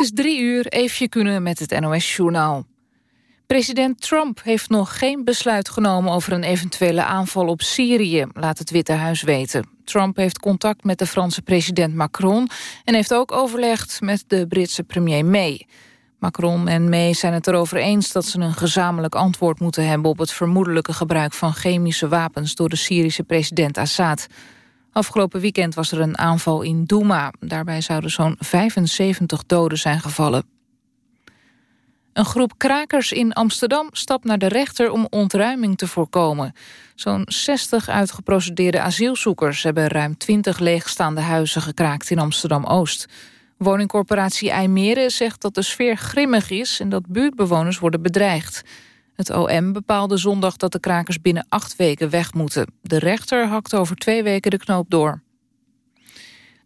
Het is drie uur, even kunnen met het NOS-journaal. President Trump heeft nog geen besluit genomen over een eventuele aanval op Syrië, laat het Witte Huis weten. Trump heeft contact met de Franse president Macron en heeft ook overlegd met de Britse premier May. Macron en May zijn het erover eens dat ze een gezamenlijk antwoord moeten hebben op het vermoedelijke gebruik van chemische wapens door de Syrische president Assad. Afgelopen weekend was er een aanval in Douma. Daarbij zouden zo'n 75 doden zijn gevallen. Een groep krakers in Amsterdam stapt naar de rechter om ontruiming te voorkomen. Zo'n 60 uitgeprocedeerde asielzoekers hebben ruim 20 leegstaande huizen gekraakt in Amsterdam-Oost. Woningcorporatie IJmeren zegt dat de sfeer grimmig is en dat buurtbewoners worden bedreigd. Het OM bepaalde zondag dat de krakers binnen acht weken weg moeten. De rechter hakt over twee weken de knoop door.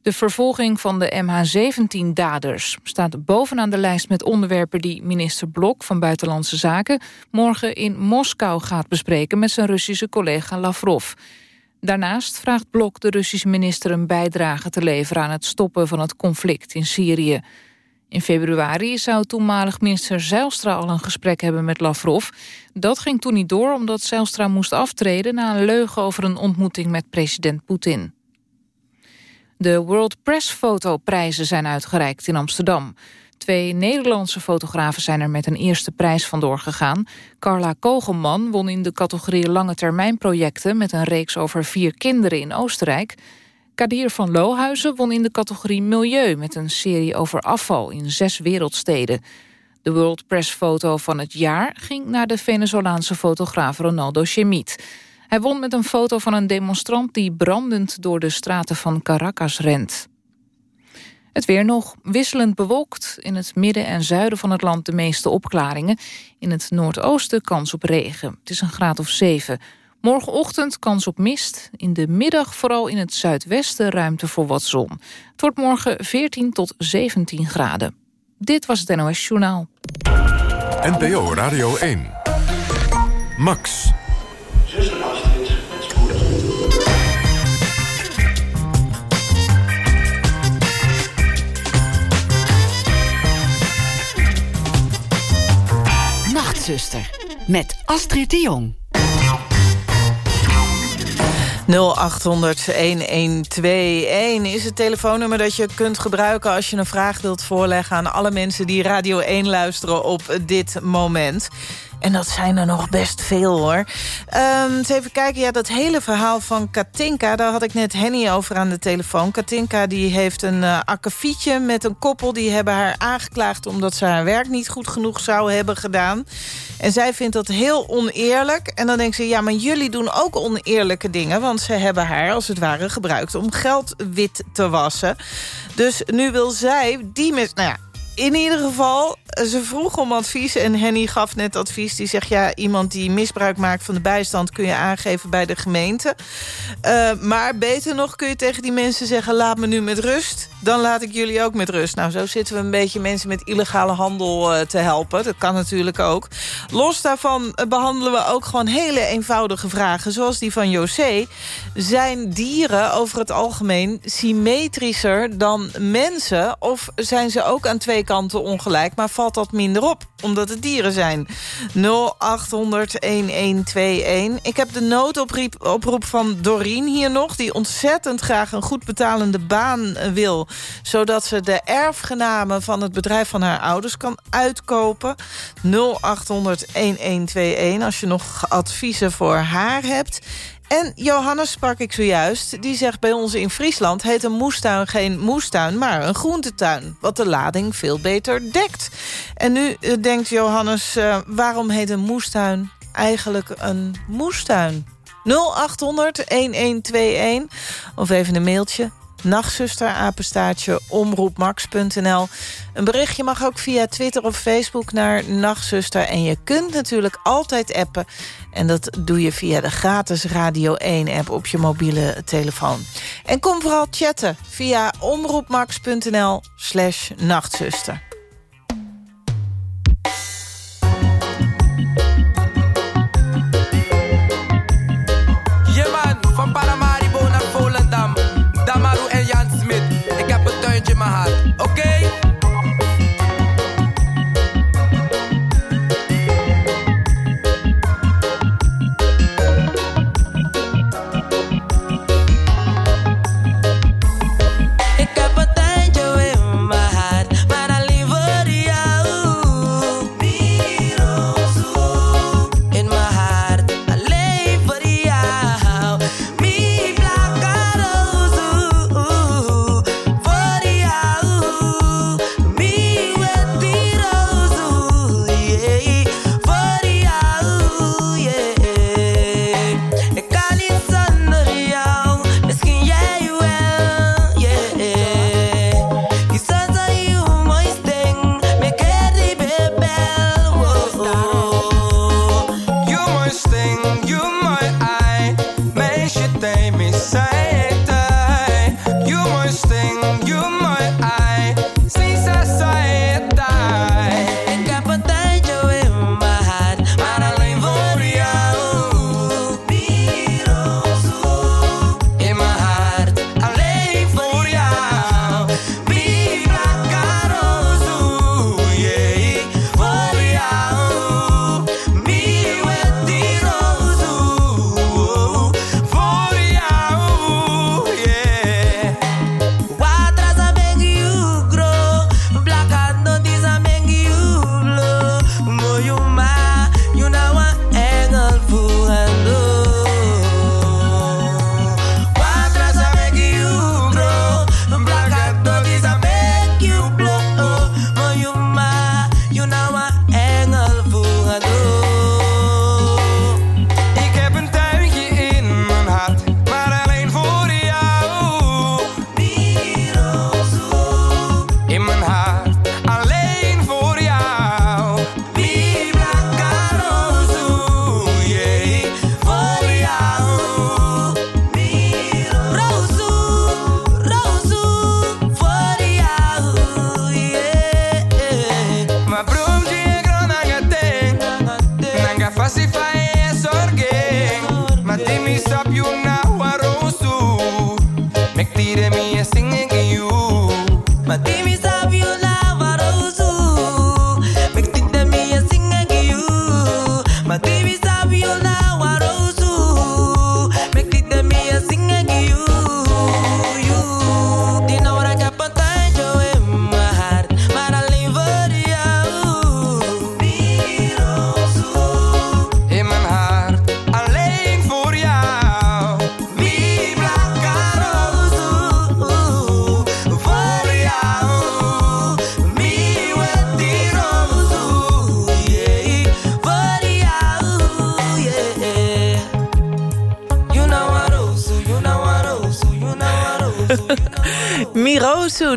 De vervolging van de MH17-daders staat bovenaan de lijst met onderwerpen die minister Blok van Buitenlandse Zaken morgen in Moskou gaat bespreken met zijn Russische collega Lavrov. Daarnaast vraagt Blok de Russische minister een bijdrage te leveren aan het stoppen van het conflict in Syrië. In februari zou toenmalig minister Zijlstra al een gesprek hebben met Lavrov. Dat ging toen niet door omdat Zijlstra moest aftreden... na een leugen over een ontmoeting met president Poetin. De World Press Fotoprijzen zijn uitgereikt in Amsterdam. Twee Nederlandse fotografen zijn er met een eerste prijs vandoor gegaan. Carla Kogelman won in de categorie lange termijn projecten... met een reeks over vier kinderen in Oostenrijk... Kadir van Lohuizen won in de categorie Milieu... met een serie over afval in zes wereldsteden. De World Press Foto van het jaar ging naar de Venezolaanse fotograaf Ronaldo Chemit. Hij won met een foto van een demonstrant die brandend door de straten van Caracas rent. Het weer nog wisselend bewolkt. In het midden en zuiden van het land de meeste opklaringen. In het noordoosten kans op regen. Het is een graad of zeven. Morgenochtend kans op mist. In de middag vooral in het zuidwesten ruimte voor wat zon. Het wordt morgen 14 tot 17 graden. Dit was het NOS Journaal. NPO Radio 1. Max. Nachtzuster. Met Astrid de Jong. 0800-1121 is het telefoonnummer dat je kunt gebruiken... als je een vraag wilt voorleggen aan alle mensen die Radio 1 luisteren op dit moment. En dat zijn er nog best veel, hoor. Um, eens even kijken, ja, dat hele verhaal van Katinka... daar had ik net Henny over aan de telefoon. Katinka die heeft een uh, akkefietje met een koppel... die hebben haar aangeklaagd omdat ze haar werk niet goed genoeg zou hebben gedaan. En zij vindt dat heel oneerlijk. En dan denkt ze, ja, maar jullie doen ook oneerlijke dingen... want ze hebben haar, als het ware, gebruikt om geld wit te wassen. Dus nu wil zij die met... Nou ja, in ieder geval, ze vroeg om advies en Henny gaf net advies. Die zegt, ja, iemand die misbruik maakt van de bijstand... kun je aangeven bij de gemeente. Uh, maar beter nog kun je tegen die mensen zeggen... laat me nu met rust, dan laat ik jullie ook met rust. Nou, zo zitten we een beetje mensen met illegale handel uh, te helpen. Dat kan natuurlijk ook. Los daarvan uh, behandelen we ook gewoon hele eenvoudige vragen... zoals die van José. Zijn dieren over het algemeen symmetrischer dan mensen... of zijn ze ook aan twee kanten ongelijk, maar dat minder op, omdat het dieren zijn. 0800-1121. Ik heb de noodoproep van Doreen hier nog... die ontzettend graag een goed betalende baan wil... zodat ze de erfgenamen van het bedrijf van haar ouders kan uitkopen. 0800-1121 als je nog adviezen voor haar hebt. En Johannes sprak ik zojuist. Die zegt bij ons in Friesland heet een moestuin geen moestuin... maar een groentetuin, wat de lading veel beter dekt. En nu uh, denkt Johannes, uh, waarom heet een moestuin eigenlijk een moestuin? 0800-1121 of even een mailtje nachtzuster, apenstaartje, omroepmax.nl. Een berichtje mag ook via Twitter of Facebook naar Nachtzuster. En je kunt natuurlijk altijd appen. En dat doe je via de gratis Radio 1-app op je mobiele telefoon. En kom vooral chatten via omroepmax.nl slash nachtzuster.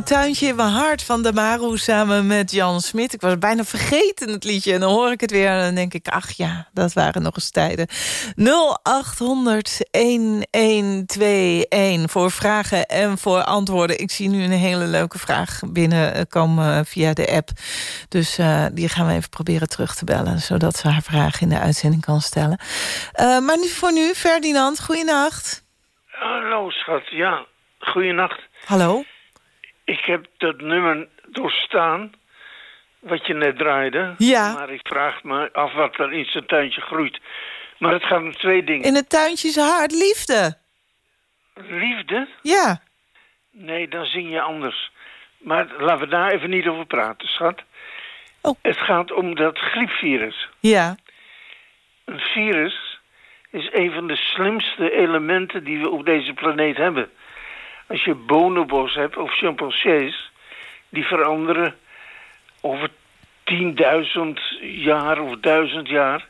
Tuintje in mijn hart van de Maru samen met Jan Smit. Ik was bijna vergeten het liedje en dan hoor ik het weer en dan denk ik... ach ja, dat waren nog eens tijden. 0800-1121 voor vragen en voor antwoorden. Ik zie nu een hele leuke vraag binnenkomen via de app. Dus uh, die gaan we even proberen terug te bellen... zodat ze haar vraag in de uitzending kan stellen. Uh, maar nu, voor nu, Ferdinand, goeienacht. Hallo schat, ja, goeienacht. Hallo? Ik heb dat nummer doorstaan, wat je net draaide. Ja. Maar ik vraag me af wat er in zijn tuintje groeit. Maar het gaat om twee dingen. In het tuintje is hart liefde. Liefde? Ja. Nee, dan zing je anders. Maar laten we daar even niet over praten, schat. Oh. Het gaat om dat griepvirus. Ja. Een virus is een van de slimste elementen die we op deze planeet hebben. Als je bonobos hebt of chimpansees, die veranderen over 10.000 jaar of 1000 jaar,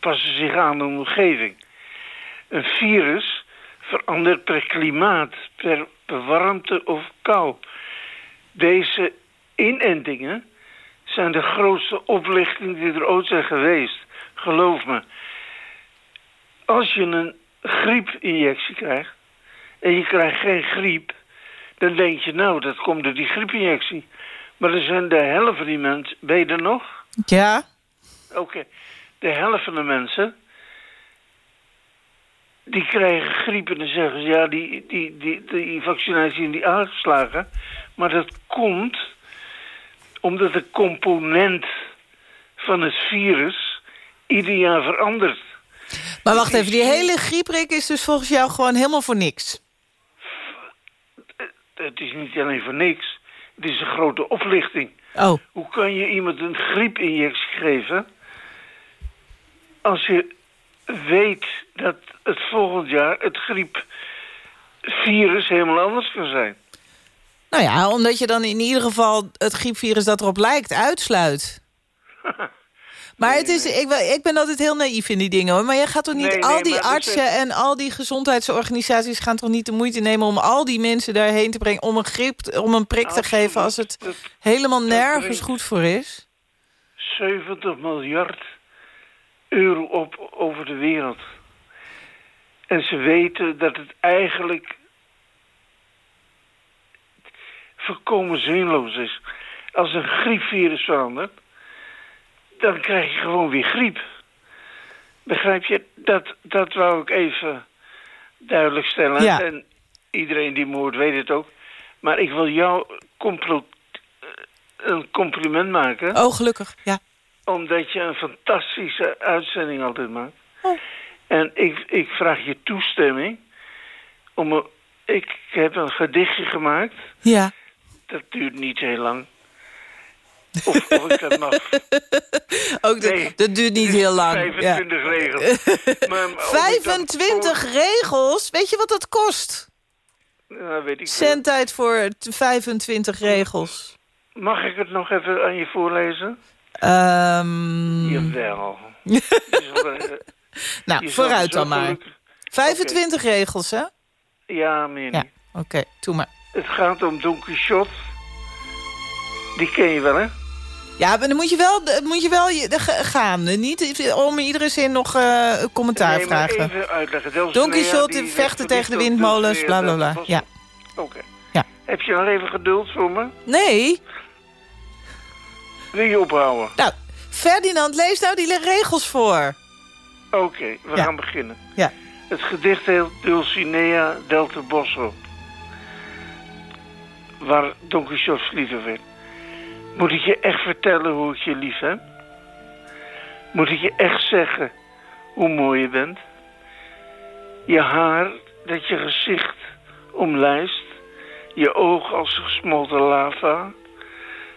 passen zich aan de omgeving. Een virus verandert per klimaat, per warmte of kou. Deze inentingen zijn de grootste oplichting die er ooit zijn geweest. Geloof me. Als je een griepinjectie krijgt, en je krijgt geen griep, dan denk je, nou, dat komt door die griepinjectie. Maar er zijn de helft van die mensen... Ben je er nog? Ja. Oké. De helft van de mensen... die krijgen griep en dan zeggen ze... ja, die, die, die, die vaccinatie is niet aangeslagen. Maar dat komt omdat de component van het virus... ieder jaar verandert. Maar wacht even, die hele grieprik is dus volgens jou gewoon helemaal voor niks? Het is niet alleen voor niks. Het is een grote oplichting. Oh. Hoe kan je iemand een griepinjectie geven... als je weet dat het volgend jaar het griepvirus helemaal anders kan zijn? Nou ja, omdat je dan in ieder geval het griepvirus dat erop lijkt uitsluit. Maar het is, ik, ben- ik ben altijd heel naïef in die dingen hoor. Maar jij gaat toch niet, Nee, al nee, die artsen en al die gezondheidsorganisaties gaan toch niet de moeite nemen om al die mensen daarheen te brengen om een grip, om een prik te geven als het Dat helemaal nergens goed voor is? 70 miljard euro op over de wereld. En ze weten dat het eigenlijk volkomen zinloos is. Als een griepvirus verandert, dan krijg je gewoon weer griep. Begrijp je? Dat, dat wou ik even duidelijk stellen. Ja. En iedereen die moord weet het ook. Maar ik wil jou eh, een compliment maken Oh, gelukkig, ja. omdat je een fantastische uitzending altijd maakt. Oh. En ik, ik vraag je toestemming om... Een, ik heb een gedichtje gemaakt. Ja. Dat duurt niet heel lang. Of, of ik dat mag. Ook dat, Nee, dat duurt niet heel lang. Ja. 25 regels. Maar of ik dat- 25 regels? Weet je wat dat kost? Ja, weet ik veel. Zendtijd voor t- 25 regels. Mag ik het nog even aan je voorlezen? Ehm, Jawel. Nou, vooruit dan maar. gelukkig- 25 regels, hè? Ja, meer Ja, oké, doe maar. Het gaat om Don Quixote. Die ken je wel, hè? Ja, maar dan moet je wel, moet je wel je- gaan. Niet om iedere zin nog eh, commentaar Nee, vragen. even uitleggen. Dulcinea, Don Quixote die vechten tegen de windmolens, bla, bla, bla. Ja. Oké. Ja. Heb je nog even geduld voor me? Nee. Wil je ophouden? Nou, Ferdinand, lees nou die regels voor. Oké, we Ja. gaan beginnen. Ja. Het gedicht heet Dulcinea del Toboso. Waar Don Quixote verliefd werd. Moet ik je echt vertellen hoe ik je lief heb? Moet ik je echt zeggen hoe mooi je bent? Je haar dat je gezicht omlijst, je oog als gesmolten lava,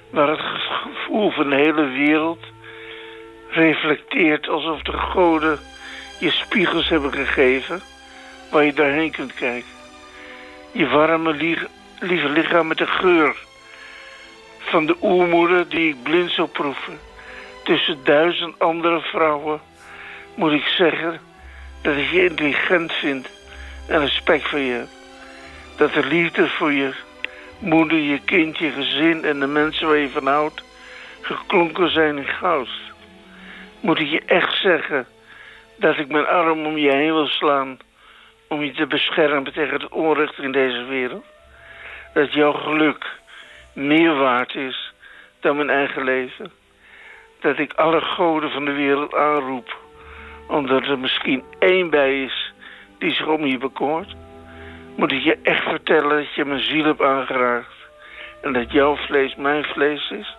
waar het gevoel van de hele wereld reflecteert alsof de goden je spiegels hebben gegeven waar je doorheen kunt kijken. Je warme, lieve lichaam met de geur van de oermoeder die ik blind zou proeven. Tussen duizend andere vrouwen moet ik zeggen dat ik je intelligent vind en respect voor je. Dat de liefde voor je moeder, je kind, je gezin en de mensen waar je van houdt geklonken zijn in goud. Moet ik je echt zeggen dat ik mijn arm om je heen wil slaan om je te beschermen tegen het onrecht in deze wereld? Dat jouw geluk meer waard is dan mijn eigen leven? Dat ik alle goden van de wereld aanroep omdat er misschien één bij is die zich om je bekoort? Moet ik je echt vertellen dat je mijn ziel hebt aangeraakt en dat jouw vlees mijn vlees is?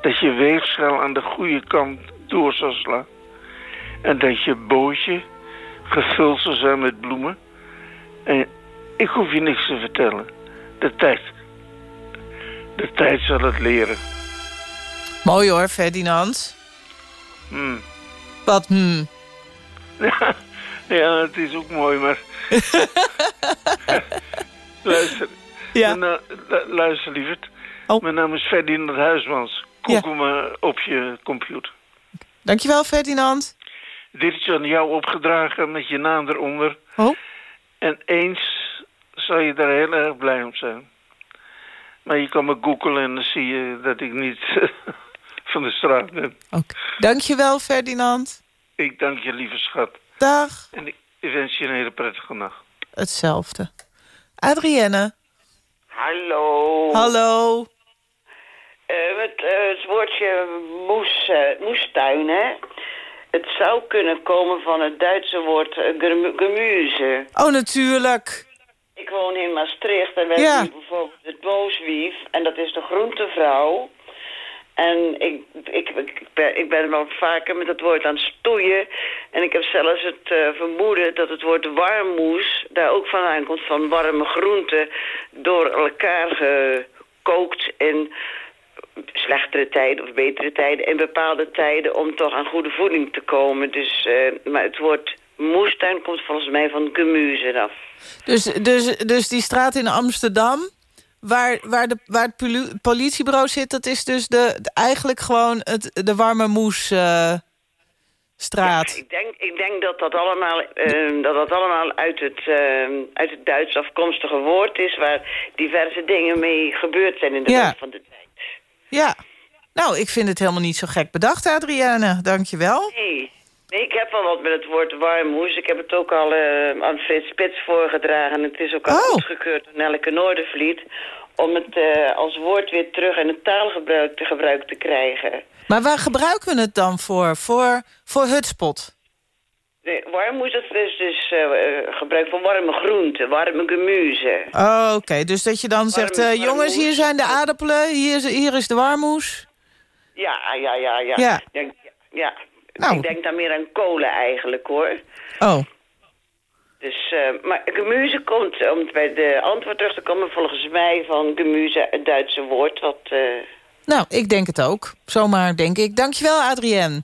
Dat je weegschaal aan de goede kant door zal slaan en dat je bootje gevuld zal zijn met bloemen. En ik hoef je niks te vertellen. De tijd. De tijd zal het leren. Mooi hoor, Ferdinand. Hmm. Wat hmm? Ja, ja, het is ook mooi, maar... luister. Ja. Luister, lieverd. Oh. Mijn naam is Ferdinand Huismans. Google me op je computer. Dankjewel, Ferdinand. Dit is aan jou opgedragen met je naam eronder. Oh. En eens zal je daar heel erg blij om zijn. Maar je kan me googlen en dan zie je dat ik niet van de straat ben. Oké. Dankjewel, Ferdinand. Ik dank je, lieve schat. Dag. En ik wens je een hele prettige nacht. Hetzelfde. Adrienne. Hallo. Hallo. Uh, het, uh, het, woordje moes, uh, moestuin, hè? Het zou kunnen komen van het Duitse woord gemüse. Oh, natuurlijk. Ik woon in Maastricht en we ja. hebben bijvoorbeeld het booswief. En dat is de groentevrouw. En ik, ik, ik, ben, ik ben wel vaker met het woord aan het stoeien. En ik heb zelfs het uh, vermoeden dat het woord warmoes... daar ook vandaan komt van warme groenten... door elkaar gekookt in slechtere tijden of betere tijden... in bepaalde tijden om toch aan goede voeding te komen. Dus, uh, maar het woord moestuin komt volgens mij van gemüse af. Dus, dus, dus die straat in Amsterdam waar, waar, de, waar het politiebureau zit... dat is dus de, eigenlijk gewoon het, de warme moes... Uh, straat. Ja, ik, denk, ik denk dat dat allemaal, uh, dat dat allemaal uit, het, uh, uit het Duits afkomstige woord is... waar diverse dingen mee gebeurd zijn in de loop van de tijd. Ja, nou, ik vind het helemaal niet zo gek bedacht, Adriane. Dank je wel. Nee. Nee, ik heb wel wat met het woord warmoes. Ik heb het ook al uh, aan Frits Spits voorgedragen. Het is ook al oh. goedgekeurd door Nelleke Noordervliet... om het uh, als woord weer terug in het taalgebruik te, gebruik te krijgen. Maar waar gebruiken we het dan voor? Voor, voor hutspot? Nee, warmoes dat is dus uh, gebruik van warme groenten, warme gemuze. Oh, oké. Dus dat je dan warme, zegt... jongens, hier zijn de aardappelen, hier is, hier is de warmoes. Ja, ja, ja, ja. Ja. ja, ja. Nou. Ik denk dan meer aan kolen eigenlijk, hoor. Oh. Dus, uh, maar gemüse komt, om bij de antwoord terug te komen... volgens mij van gemüse, het Duitse woord, wat... Uh... Nou, ik denk het ook. Zomaar, denk ik. Dankjewel, Adrienne.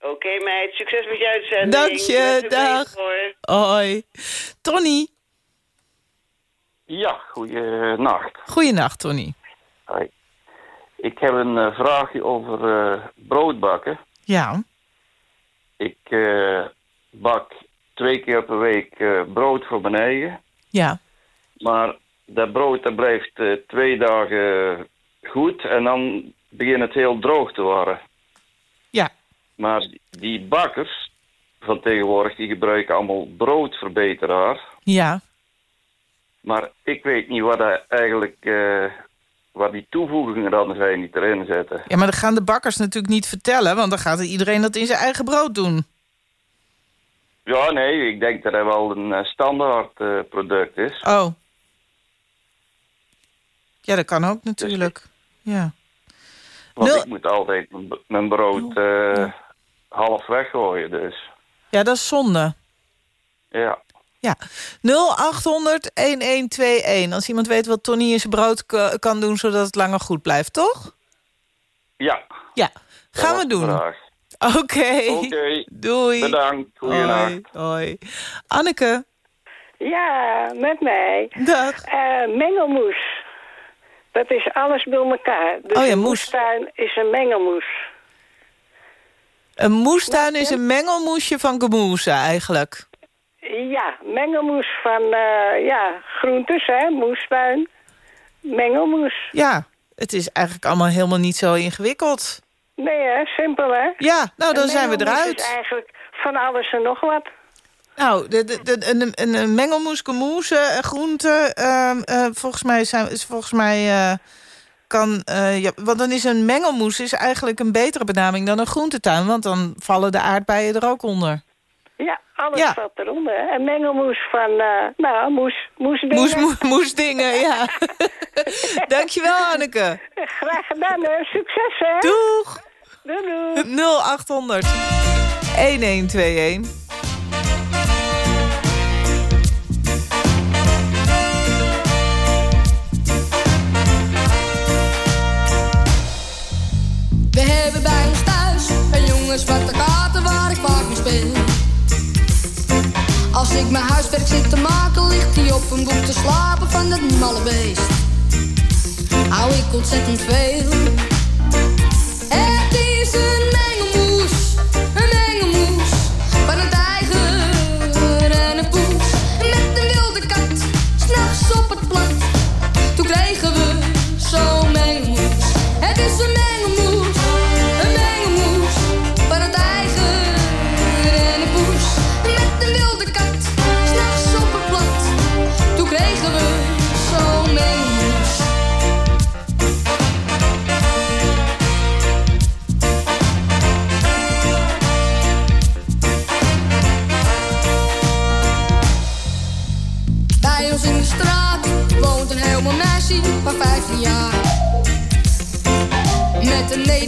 Oké, okay, meid. Succes met je uitzending. Dank je, dag. Hoi. Tony. Ja, goeienacht. Goeienacht, Tony. Hoi. Ik heb een uh, vraagje over uh, broodbakken. Ja. Ik uh, bak twee keer per week uh, brood voor mijn eigen. Ja. Maar dat brood dat blijft uh, twee dagen goed en dan begint het heel droog te worden. Ja. Maar die bakkers van tegenwoordig die gebruiken allemaal broodverbeteraar. Ja. Maar ik weet niet wat dat eigenlijk waar die toevoegingen dan zijn die erin zetten. Ja, maar dat gaan de bakkers natuurlijk niet vertellen... want dan gaat iedereen dat in zijn eigen brood doen. Ja, nee, ik denk dat hij wel een uh, standaard uh, product is. Oh. Ja, dat kan ook natuurlijk. Ja. Want Nul- ik moet altijd mijn- mijn brood eh, half weggooien, dus. Ja, dat is zonde. Ja. Ja, 0800-1121. Als iemand weet wat Tony in zijn brood ka- kan doen... zodat het langer goed blijft, toch? Ja. Ja, gaan we doen. Oké. Oké. Doei. Bedankt. Goeienacht. Hoi. Hoi. Anneke. Ja, met mij. Dag. Eh, mengelmoes. Dat is alles bij elkaar. Dus Oh ja, een moes. moestuin is een mengelmoes. Een moestuin is een mengelmoesje van gemoese eigenlijk. Ja, mengelmoes van eh, ja, groentes, hè, moestuin. Mengelmoes. Ja, het is eigenlijk allemaal helemaal niet zo ingewikkeld. Nee, hè, simpel, hè? Ja, nou dan zijn we eruit. is eigenlijk van alles en nog wat. Nou, de, de, de, een, een, een mengelmoes, gemoese, eh, groenten... ehm, eh, volgens mij, zijn, is volgens mij eh, kan... ja, want dan is een mengelmoes is eigenlijk een betere benaming dan een groentetuin. Want dan vallen de aardbeien er ook onder. Ja, alles Ja. eronder. Een mengelmoes van, eh, nou, moes, moesdingen. Moes, moes, moesdingen, ja. Dankjewel, Anneke. Graag gedaan, hè. Succes, hè. Doeg! Doei, doei. 0800 1121. We hebben bij ons thuis een jonge zwarte kater waar ik vaak mee speel. Als ik mijn huiswerk zit te maken, ligt hij op een boek te slapen van dat malle beest. Hou ik ontzettend veel.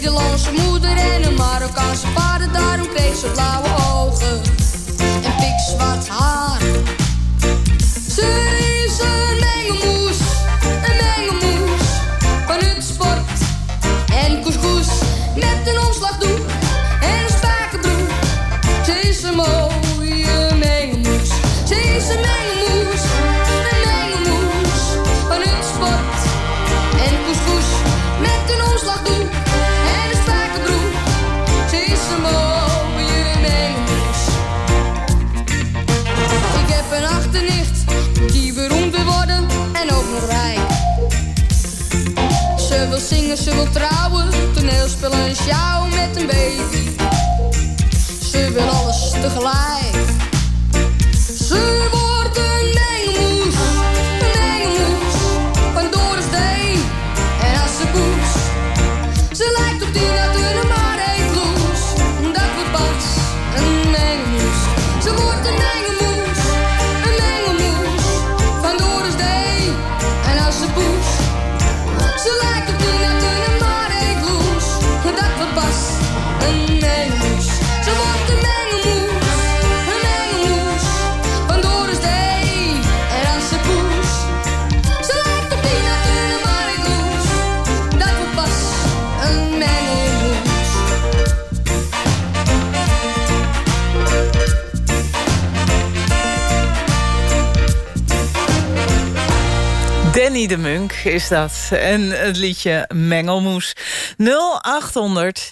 Nederlandse moeder en een Marokkaanse vader. Daarom kreeg ze blauwe ogen en pikzwart haar. Ze wil trouwen, toneelspelen en sjouwen met een baby. Ze wil alles tegelijk. Danny de Munk is dat. En het liedje Mengelmoes. 0800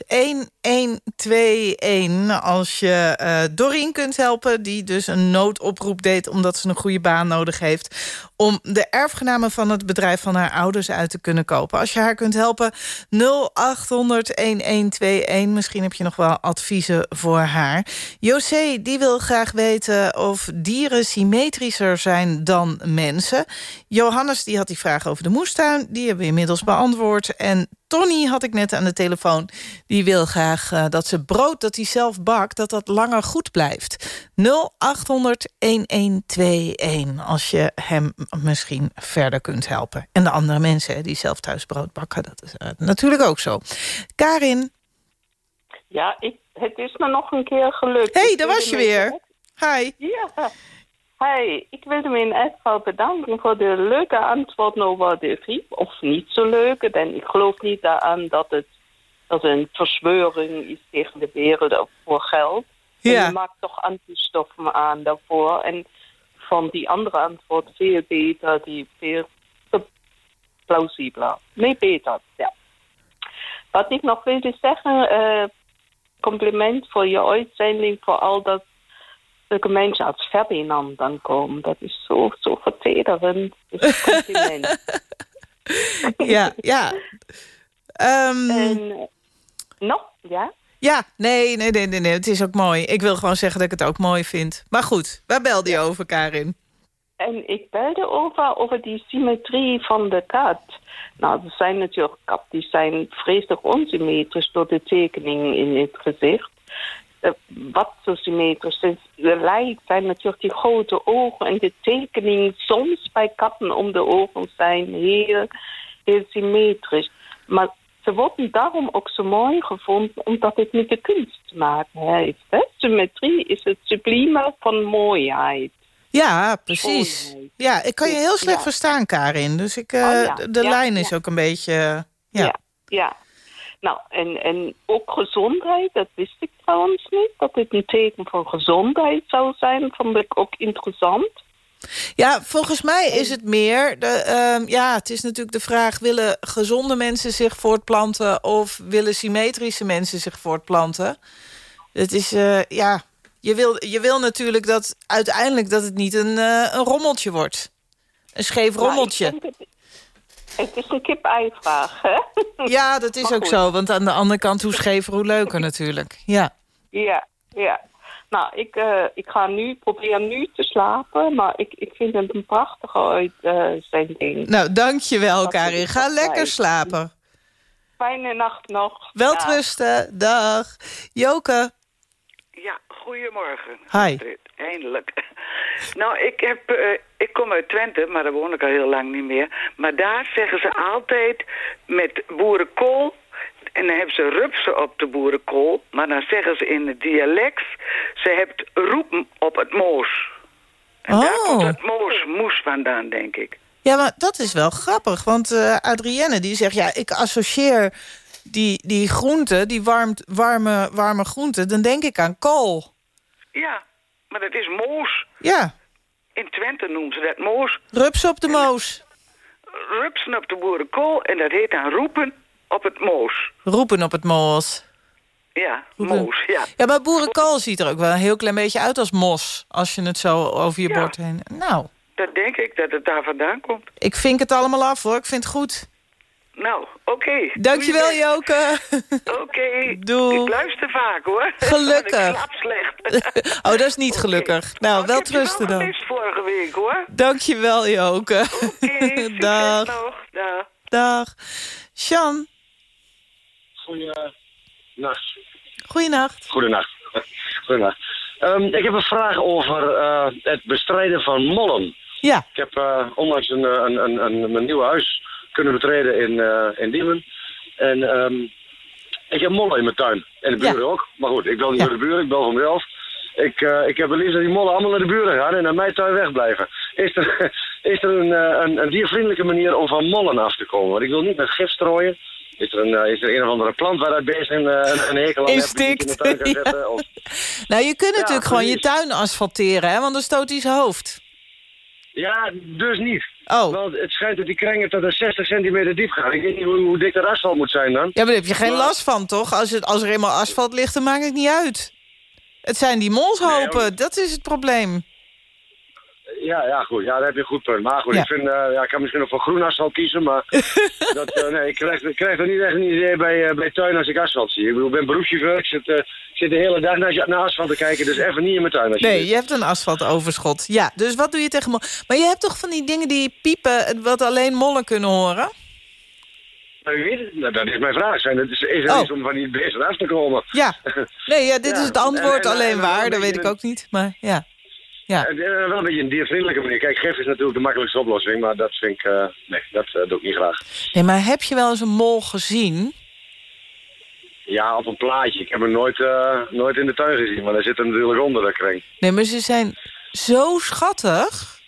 1121 als je eh Doreen kunt helpen... die dus een noodoproep deed omdat ze een goede baan nodig heeft... om de erfgenamen van het bedrijf van haar ouders uit te kunnen kopen. Als je haar kunt helpen, 0800 1121. Misschien heb je nog wel adviezen voor haar. José die wil graag weten of dieren symmetrischer zijn dan mensen. Johannes die had die vraag over de moestuin. Die hebben we inmiddels beantwoord. En Tony had ik net aan de telefoon. Die wil graag uh, dat ze brood dat hij zelf bakt... dat dat langer goed blijft. 0800-1121 als je hem misschien verder kunt helpen. En de andere mensen die zelf thuis brood bakken... dat is uh, natuurlijk ook zo. Karin? Ja, ik, het is me nog een keer gelukt. Hey, daar was je weer. Hi. Ja. Hi, ik wilde mijn echtvrouw bedanken voor de leuke antwoorden over de griep. Of niet zo leuke, en ik geloof niet aan dat het dat een verzweuring is tegen de wereld voor geld. Ja. je maakt toch antistoffen aan daarvoor. En van die andere antwoord veel beter, die veel plausibeler. Nee, beter, ja. Wat ik nog wilde zeggen, uh, compliment voor je uitzending, voor al dat de mensen uit Ferdinand dan komen. Dat is zo, zo vertederend. Dus compliment. ja, ja. Um... En, nog, ja? Ja, nee, nee, nee, nee, nee, het is ook mooi. Ik wil gewoon zeggen dat ik het ook mooi vind. Maar goed, waar belde je over, Karin? En ik belde over, over die symmetrie van de kat. Nou, er zijn natuurlijk katten die zijn vreselijk onsymmetrisch door de tekening in het gezicht. Uh, wat zo symmetrisch is, lijkt zijn natuurlijk die grote ogen en de tekening soms bij katten om de ogen zijn heel, heel symmetrisch. Maar ze worden daarom ook zo mooi gevonden, omdat het met de kunst te maken heeft. Hè? Symmetrie is het sublieme van mooiheid. Ja, precies. Ja, ik kan je heel slecht verstaan, Karin. Dus ik, uh, de lijn is ook een beetje... ja. ja. Nou, en, en ook gezondheid, dat wist ik trouwens niet. Dat dit een teken van gezondheid zou zijn, vond ik ook interessant. Ja, volgens mij is het meer... De, uh, ja, het is natuurlijk de vraag... willen gezonde mensen zich voortplanten... of willen symmetrische mensen zich voortplanten? Het is, uh, ja... Je wil, je wil natuurlijk dat uiteindelijk dat het niet een, uh, een rommeltje wordt. Een scheef nou, rommeltje. Het is een kip-ei-vraag, hè? Ja, dat is ook zo. Want aan de andere kant, hoe schever, hoe leuker natuurlijk. Ja, ja. ja. Nou, ik, uh, ik ga nu proberen nu te slapen. Maar ik, ik vind het een prachtige uitzending. Uh, nou, dankjewel, Karin. Ga lekker slapen. Fijne nacht nog. Welterusten. Dag. Joke. Ja, goedemorgen. Hi. Eindelijk. Nou, ik, heb, uh, ik kom uit Twente, maar daar woon ik al heel lang niet meer. Maar daar zeggen ze altijd met boerenkool... en dan hebben ze rupsen op de boerenkool... maar dan zeggen ze in het dialect... ze hebt roepen op het moos. En oh. daar komt het moos moes vandaan, denk ik. Ja, maar dat is wel grappig. Want uh, Adrienne die zegt... ja, ik associeer die, die groenten, die warmt, warme, warme groenten... dan denk ik aan kool. Ja, maar dat is moos. Ja. In Twente noemen ze dat moos. Rups op de moos. Rupsen op de boerenkool en dat heet dan roepen op het moos. Roepen op het moos. Ja, moos, ja. Ja, maar boerenkool ziet er ook wel een heel klein beetje uit als mos... als je het zo over je bord heen... Nou. Dat denk ik, dat het daar vandaan komt. Ik vink het allemaal af, hoor. Ik vind het goed. Nou, oké. Okay. Dankjewel, Joke. Oké. Okay. Doei. Ik luister vaak, hoor. Gelukkig. ik slaap slecht. oh, dat is niet gelukkig. Nou, oh, wel trusten dan. Ik vorige week, hoor. Dankjewel, Joke. Oké, Dag. nog. Dag. Dag. Sjan. Goeienacht. Goedenacht. Goedenacht. Um, ik heb een vraag over uh, het bestrijden van mollen. Ja. Ik heb uh, onlangs een, een, een, een, een nieuw huis kunnen betreden in, uh, in Diemen. En um, ik heb mollen in mijn tuin. En de buren ja. ook. Maar goed, ik bel niet ja. voor de buren, ik bel voor mezelf. Ik, uh, ik heb het liefst dat die mollen allemaal naar de buren gaan en naar mijn tuin wegblijven. Is er, is er een, een, een diervriendelijke manier om van mollen af te komen? Want ik wil niet met gif strooien. Is er, een, is er een of andere plant waar dat beest een, een, hekel aan heeft in de tuin kan zetten? Ja. Of... Nou, je kunt natuurlijk gewoon je tuin asfalteren, hè? Want dan stoot hij zijn hoofd. Ja, dus niet. Oh. Want het schijnt dat die krengen tot een 60 centimeter diep gaan. Ik weet niet hoe, hoe dik dat asfalt moet zijn dan. Ja, maar daar heb je geen maar... last van, toch? Als, het, als er eenmaal asfalt ligt, dan maakt het niet uit. Het zijn die molshopen, nee, dat is het probleem. Ja, ja, goed. Ja, daar heb je een goed punt. Maar goed, Ja. ik, vind, uh, ja, ik kan misschien nog voor groen asfalt kiezen, maar dat, uh, nee, ik, krijg, ik krijg er niet echt een idee bij, uh, bij tuin als ik asfalt zie. Ik bedoel, ik ben beroepschauffeur, ik zit, zit de hele dag naar, naar asfalt te kijken, dus even niet in mijn tuin. Als Nee, je je hebt een asfaltoverschot. Ja, dus wat doe je tegen mollen? Maar je hebt toch van die dingen die piepen, wat alleen mollen kunnen horen? Nou. Nou, dat is mijn vraag. Zijn het, is is er Oh. iets om van die beesten af te komen? Ja. Nee, ja, dit Ja, is het antwoord en- en- alleen waar. Dat weet ik ook niet. Maar ja. Ja. Eh, eh, wel een beetje een diervriendelijke manier. Kijk, gif is natuurlijk de makkelijkste oplossing, maar dat vind ik... eh, nee, dat doe ik niet graag. Nee, maar heb je wel eens een mol gezien? Ja, op een plaatje. Ik heb hem nooit, nooit in de tuin gezien, maar daar zit hem natuurlijk onder de kring. Nee, maar ze zijn zo schattig.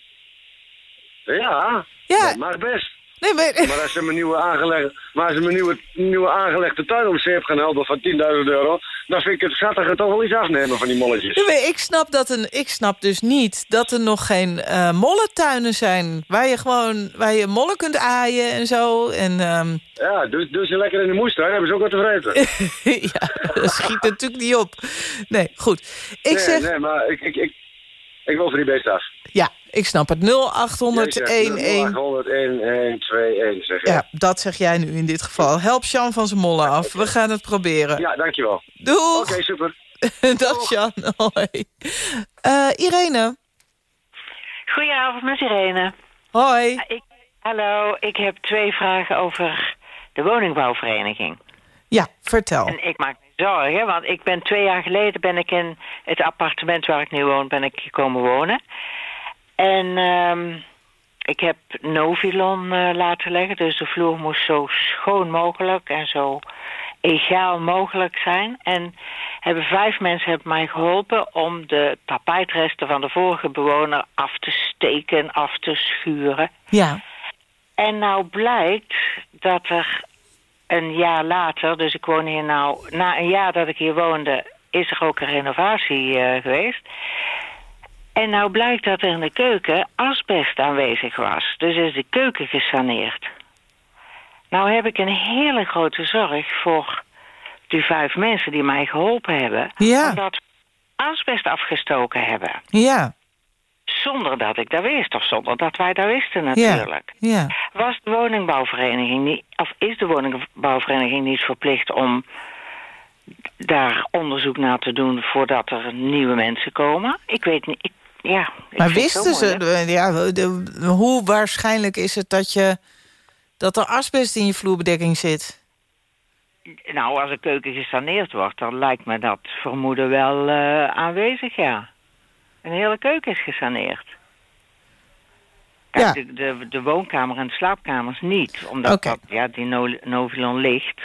Ja, Ja. dat mag best. Nee, maar... Maar als ze mijn nieuwe, aangelegd, maar als ze mijn nieuwe, nieuwe aangelegde tuin om zeep gaan helpen van 10.000 euro... dan vind ik het schattige toch wel iets afnemen van die molletjes. Nee, maar ik, snap dat een, ik snap dus niet dat er nog geen eh mollentuinen zijn... waar je gewoon waar je mollen kunt aaien en zo. En, ehm, Ja, doe, doe ze lekker in de moestuin, hebben ze ook wat te vreten. ja, dat schiet natuurlijk niet op. Nee, goed. Ik nee, zeg... nee, maar ik, ik, ik, ik wil voor die beest af. Ja, ik snap het. 0800 Jij zegt 11. 0800 1121, zeg. Ja, dat zeg jij nu in dit geval. Help Jan van zijn mollen af. We gaan het proberen. Ja, dankjewel. Doeg! Oké, super. Dag Jan. Hoi. Eh, Irene. Goedenavond met Irene. Hoi. Ik, hallo, ik heb twee vragen over de woningbouwvereniging. Ja, vertel. En ik maak me zorgen, want ik ben twee jaar geleden ben ik in het appartement waar ik nu woon, ben ik komen wonen. En ehm, ik heb Novilon eh, laten leggen, dus de vloer moest zo schoon mogelijk en zo egaal mogelijk zijn. En hebben vijf mensen hebben mij geholpen om de tapijtresten van de vorige bewoner af te steken, af te schuren. Ja. En nou blijkt dat er een jaar later, dus ik woon hier nou... Na een jaar dat ik hier woonde, is er ook een renovatie eh, geweest. En nou blijkt dat er in de keuken asbest aanwezig was. Dus is de keuken gesaneerd. Nou heb ik een hele grote zorg voor die vijf mensen die mij geholpen hebben. Ja. Omdat we asbest afgestoken hebben. Ja. Zonder dat ik dat wist, of zonder dat wij dat wisten natuurlijk. Ja. Was de woningbouwvereniging niet, of is de woningbouwvereniging niet verplicht om daar onderzoek naar te doen voordat er nieuwe mensen komen? Ik weet niet. Ik, ja, Maar wisten ze, ja, de- hoe waarschijnlijk is het dat, je, dat er asbest in je vloerbedekking zit? Nou, als een keuken gesaneerd wordt, dan lijkt me dat vermoeden wel eh, aanwezig, ja. Een hele keuken is gesaneerd. Kijk, Ja. de, de, de woonkamer en de slaapkamers niet. Omdat dat, ja, die no Novilon ligt.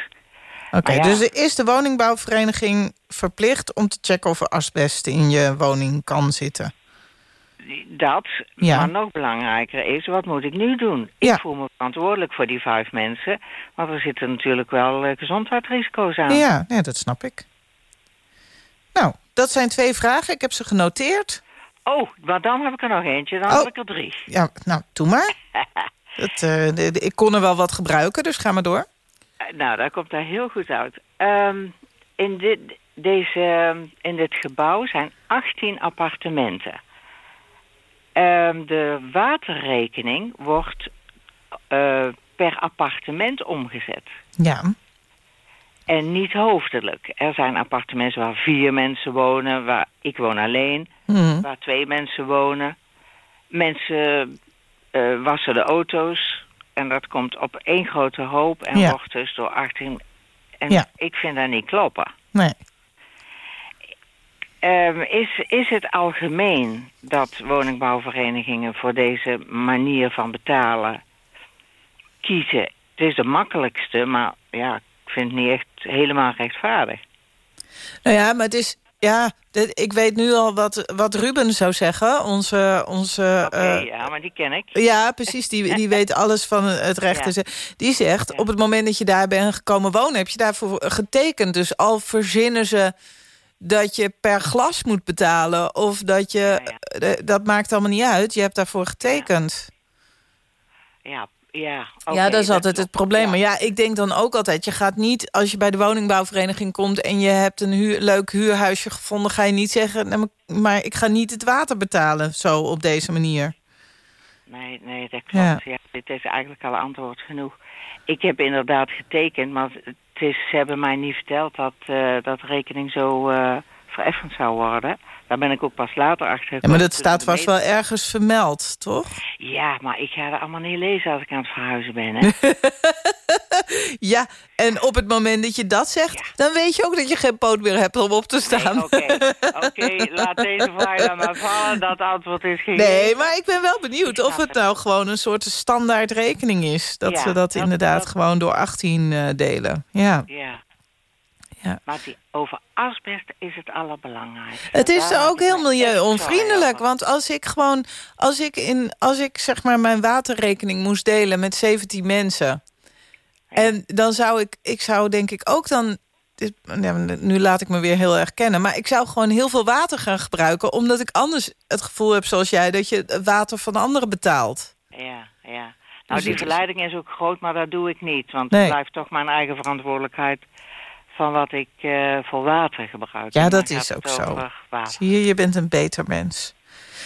Oké, ja. dus is de woningbouwvereniging verplicht om te checken of er asbest in je woning kan zitten? Dat, Ja. maar nog belangrijker is, wat moet ik nu doen? Ja. Ik voel me verantwoordelijk voor die vijf mensen. Want er zitten natuurlijk wel eh, gezondheidsrisico's aan. Ja, nee, dat snap ik. Nou, dat zijn twee vragen. Ik heb ze genoteerd. Oh, maar dan heb ik er nog eentje. Dan Oh. heb ik er drie. Ja, nou, doe maar. Dat, eh, de- de- ik kon er wel wat gebruiken, dus ga maar door. Nou, daar komt daar heel goed uit. Ehm, in, dit, deze, ehm, in dit gebouw zijn 18 appartementen. Ehm, de waterrekening wordt eh, per appartement omgezet. Ja. En niet hoofdelijk. Er zijn appartementen waar vier mensen wonen, waar ik woon alleen, Mhm. waar twee mensen wonen. Mensen eh, wassen de auto's en dat komt op één grote hoop en Ja. wordt dus door 18. En Ja. ik vind dat niet kloppen. Nee. Ehm, is, is het algemeen dat woningbouwverenigingen voor deze manier van betalen kiezen? Het is de makkelijkste, maar ja, ik vind het niet echt helemaal rechtvaardig. Nou ja, maar het is... Ja, dit- ik weet nu al wat, wat Ruben zou zeggen. Onze... onze Oké, eh, ja, maar die ken ik. Ja, precies. Die, die weet alles van het recht. Ja. te ze- Die zegt, op het moment dat je daar bent gekomen wonen... heb je daarvoor getekend. Dus al verzinnen ze dat je per glas moet betalen... of dat je... eh, Dat maakt allemaal niet uit. Je hebt daarvoor getekend. Ja, ja. ja, dat is altijd het probleem. Ja. Maar ja, ik denk dan ook altijd... je gaat niet, als je bij de woningbouwvereniging komt... en je hebt een huur- leuk huurhuisje gevonden... ga je niet zeggen, nou, maar- maar ik ga niet het water betalen... zo op deze manier. Nee, nee, dat klopt. Ja. Ja. dit is eigenlijk al antwoord genoeg. Ik heb inderdaad getekend, maar ze hebben mij niet verteld dat, eh, dat rekening zo eh vereffend zou worden. Daar ben ik ook pas later achter Ja, maar dat staat vast wel ergens vermeld, toch? Ja, maar ik ga dat allemaal niet lezen als ik aan het verhuizen ben, hè? Ja, en op het moment dat je dat zegt... dan weet je ook dat je geen poot meer hebt om op te staan. Oké, oké, laat deze vraag dan maar vallen. Dat antwoord is gegeven. Nee, maar ik ben wel benieuwd of het nou gewoon een soort standaard rekening is. Dat Ja, ze dat, dat- inderdaad dat- gewoon door 18 eh, delen. Ja. Ja. Ja. Maar die, over asbest is het allerbelangrijkste. Het is Daar ook heel milieuonvriendelijk. Want als ik gewoon, als ik in, als ik zeg maar mijn waterrekening moest delen met 17 mensen. En dan zou ik, ik zou denk ik ook dan. nu laat ik me weer heel erg kennen. Maar ik zou gewoon heel veel water gaan gebruiken. Omdat ik anders het gevoel heb zoals jij. Dat je het water van anderen betaalt. Ja, ja. Nou, Dus die het is- verleiding is ook groot, maar dat doe ik niet. Want Nee. het blijft toch mijn eigen verantwoordelijkheid... van wat ik eh, voor water gebruik. Ja, dat is ook zo. water. Zie je, je bent een beter mens.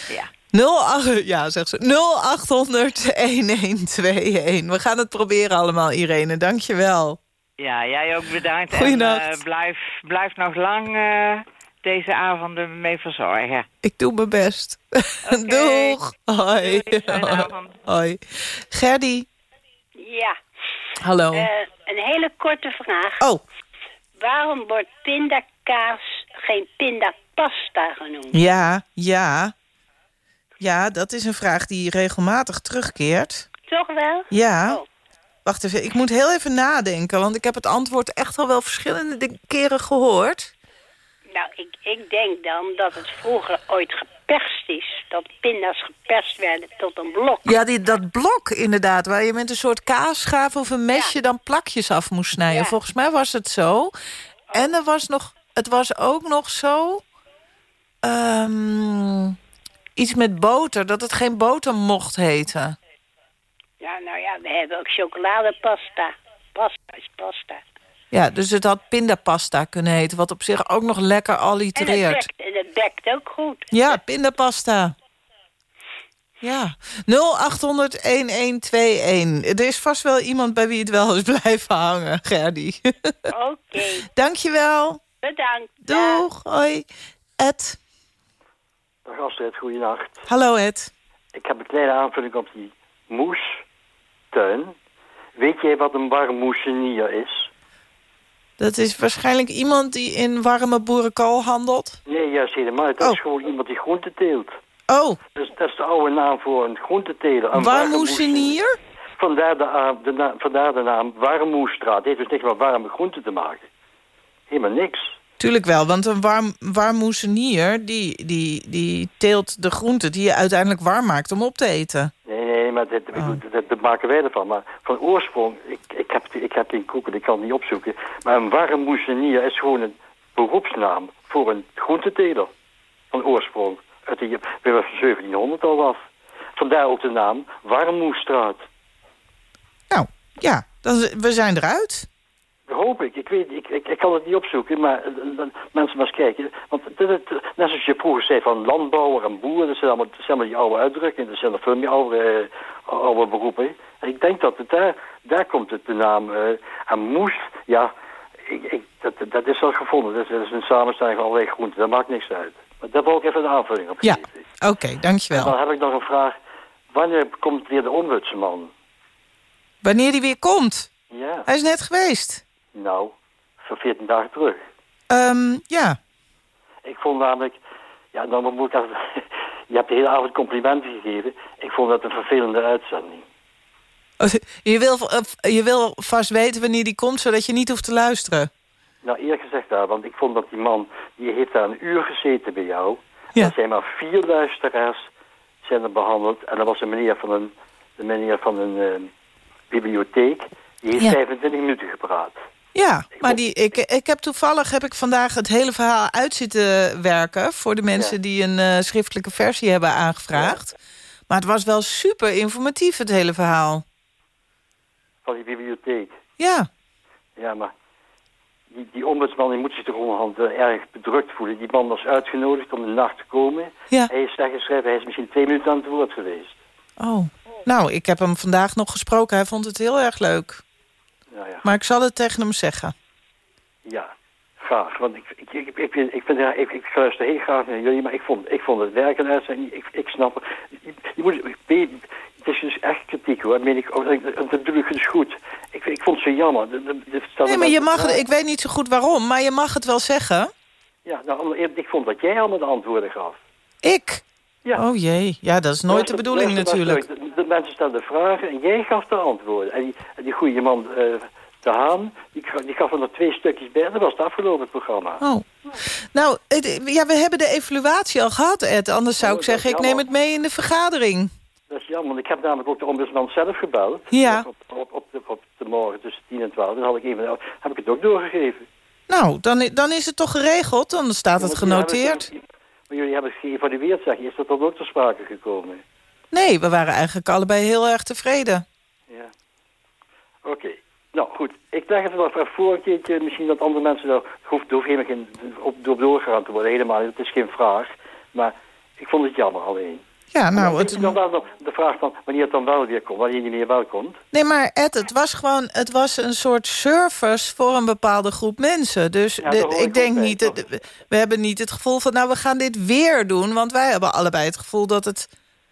Ja. 08, ja, zegt ze. 0800 1121. We gaan het proberen allemaal, Irene. Dank je wel. Ja, jij ook bedankt. Goeienacht. En eh, blijf, blijf nog lang eh, deze avonden mee verzorgen. Ik doe mijn best. Doeg. Hoi. avond. Hoi. Gerdy. Ja. Hallo. Eh, een hele korte vraag. Oh. Waarom wordt pindakaas geen pindapasta genoemd? Ja, ja. Ja, dat is een vraag die regelmatig terugkeert. Toch wel? Ja. Wacht even, ik moet heel even nadenken... want ik heb het antwoord echt al wel verschillende keren gehoord. Nou, ik, ik denk dan dat het vroeger ooit geperst is. Dat pinda's geperst werden tot een blok. Ja, die, dat blok inderdaad, waar je met een soort kaasschaaf of een mesje... dan plakjes af moest snijden. Ja. Volgens mij was het zo. En er was nog, het was ook nog zo... ehm, iets met boter, dat het geen boter mocht heten. Ja, nou ja, we hebben ook chocoladepasta. Pasta is pasta. Ja, dus het had pindapasta kunnen heten... wat op zich ook nog lekker allitereert. bekt, en het bekt ook goed. Ja, pindapasta. Ja, 0800-1121. Er is vast wel iemand bij wie het wel is blijven hangen, Gerdy. Oké, Dankjewel. bedankt. Doeg, hoi. Ed. Dag Astrid, goeienacht. Hallo Ed. Ik heb een kleine aanvulling op die moestuin. Weet jij wat een warmoesenier is? Dat is waarschijnlijk iemand die in warme boerenkool handelt. Nee, juist helemaal. Dat is gewoon iemand die groente teelt. Oh. Dus dat is de oude naam voor een groenteteler. Een Warmoesenier? Vandaar de, de, vandaar de naam Warmoestraat. Het heeft dus niks met warme groenten te maken. Helemaal niks. Tuurlijk wel, want een warm, warmoesenier... Die, die, die teelt de groenten die je uiteindelijk warm maakt om op te eten. Nee, nee, maar dat, dat, dat maken wij ervan. Maar van oorsprong, ik, ik, heb, ik heb geen koeken, ik kan het niet opzoeken. Maar een warmoesenier is gewoon een beroepsnaam voor een groenteteler. Van oorsprong. Uit de, we van 1700 al af. Vandaar ook de naam Warmoestraat. Nou, ja, dan, we zijn eruit. Hoop ik. Ik, weet, ik, ik, ik kan het niet opzoeken, maar eh, eh, mensen maar eens kijken. Want dit, dit, net zoals je vroeger zei van landbouwer en boer, dat zijn allemaal, dat zijn allemaal die oude uitdrukkingen. Dat zijn nog veel meer oude, eh, oude beroepen. En ik denk dat het daar, daar komt het de naam. en moest, ja, ik, ik, dat, dat is al gevonden. Dat is, dat is een samenstelling van allerlei groenten. Dat maakt niks uit. Maar daar wil ik even een aanvulling op Ja, geven. oké, En dankjewel. dan heb ik nog een vraag. Wanneer komt weer de ombudsman? Wanneer die weer komt? Ja, Hij is net geweest. Nou, voor 14 dagen terug. Ehm, ja. Ik vond namelijk, ja, dan moet ik even, je hebt de hele avond complimenten gegeven. Ik vond dat een vervelende uitzending. Je wil, eh, je wil vast weten wanneer die komt, zodat je niet hoeft te luisteren. Nou, eerlijk gezegd daar, want ik vond dat die man, die heeft daar een uur gezeten bij jou. Ja. Er zijn maar vier luisteraars zijn er behandeld. En er was een meneer van een, de meneer van een eh, bibliotheek, die heeft Ja. 25 minuten gepraat. Ja, maar die, ik, ik heb toevallig heb ik vandaag het hele verhaal uit zitten werken... voor de mensen die een eh, schriftelijke versie hebben aangevraagd. Maar het was wel super informatief, het hele verhaal. Van die bibliotheek. Ja, Ja, maar die, die ombudsman die moet zich toch onderhand eh, erg bedrukt voelen. Die man was uitgenodigd om de nacht te komen. Ja. Hij is daar geschreven, hij is misschien twee minuten aan het woord geweest. oh. Nou, ik heb hem vandaag nog gesproken. Hij vond het heel erg leuk. Nou ja, Maar ik zal het tegen hem zeggen. ja. graag. Want ik, ik, ik, ik, vind, ik, vind, ja, ik, ik luister heel graag naar jullie, maar ik vond, ik vond het werken uit zijn. Ik, ik snap het. Je, je moet, het is dus echt kritiek hoor. Dat meen ik, ook. dat bedoel ik dus goed. Ik, ik vond het zo jammer. De- de- de- stel Nee, maar je mag, ik weet niet zo goed waarom, maar je mag het wel zeggen. Ja, nou, ik vond dat jij allemaal de antwoorden gaf. Ik? Ja. Oh jee, ja, dat is nooit de bedoeling natuurlijk. De, mensen stelden vragen en jij gaf de antwoorden. En die, die goede man, eh, De Haan, die, die gaf er nog twee stukjes bij. Dat was het afgelopen programma. Oh. Nou, het- ja, we hebben de evaluatie al gehad, Ed. Anders zou Oh, ik is zeggen, ik neem het mee in de vergadering. Dat is jammer, want ik heb namelijk ook de ombudsman zelf gebeld. Ja. Op, op, op, de, op de morgen tussen 10 en 12. Dan had ik even, heb ik het ook doorgegeven. Nou, dan, dan is het toch geregeld? Dan staat het genoteerd. Maar jullie hebben het geëvalueerd, zeg. Is dat dan ook ter sprake gekomen? Nee, we waren eigenlijk allebei heel erg tevreden. Ja. Oké. Nou, goed. Ik leg het even voor een keertje. Misschien dat andere mensen daar... Hoeft, hoeft helemaal geen op, door doorgegaan te worden. Helemaal niet. Het is geen vraag. Maar ik vond het jammer alleen. Ja, nou, het, is dan wel de vraag van wanneer het dan wel weer komt. Wanneer je meer wel komt. nee, maar Ed, het was gewoon het was een soort service voor een bepaalde groep mensen. Dus Ja, ik denk niet, dat- we hebben niet het gevoel van, nou, we gaan dit weer doen. Want wij hebben allebei het gevoel dat, het,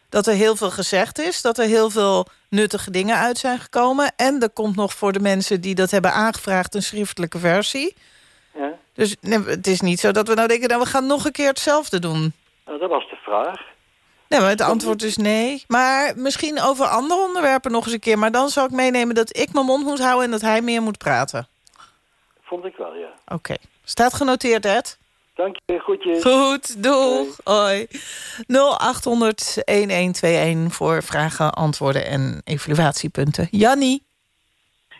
dat er heel veel gezegd is. Dat er heel veel nuttige dingen uit zijn gekomen. En er komt nog voor de mensen die dat hebben aangevraagd een schriftelijke versie. Ja. Dus nee, het is niet zo dat we nou denken, nou, we gaan nog een keer hetzelfde doen. Nou, dat was de vraag. Nee, maar het antwoord is nee. Maar misschien over andere onderwerpen nog eens een keer. Maar dan zou ik meenemen dat ik mijn mond moet houden... en dat hij meer moet praten. Vond ik wel, ja. Oké. Staat genoteerd, Ed? Dank je. Groetjes. Goed, doeg. Hoi. 0800-1121 voor vragen, antwoorden en evaluatiepunten. Jannie.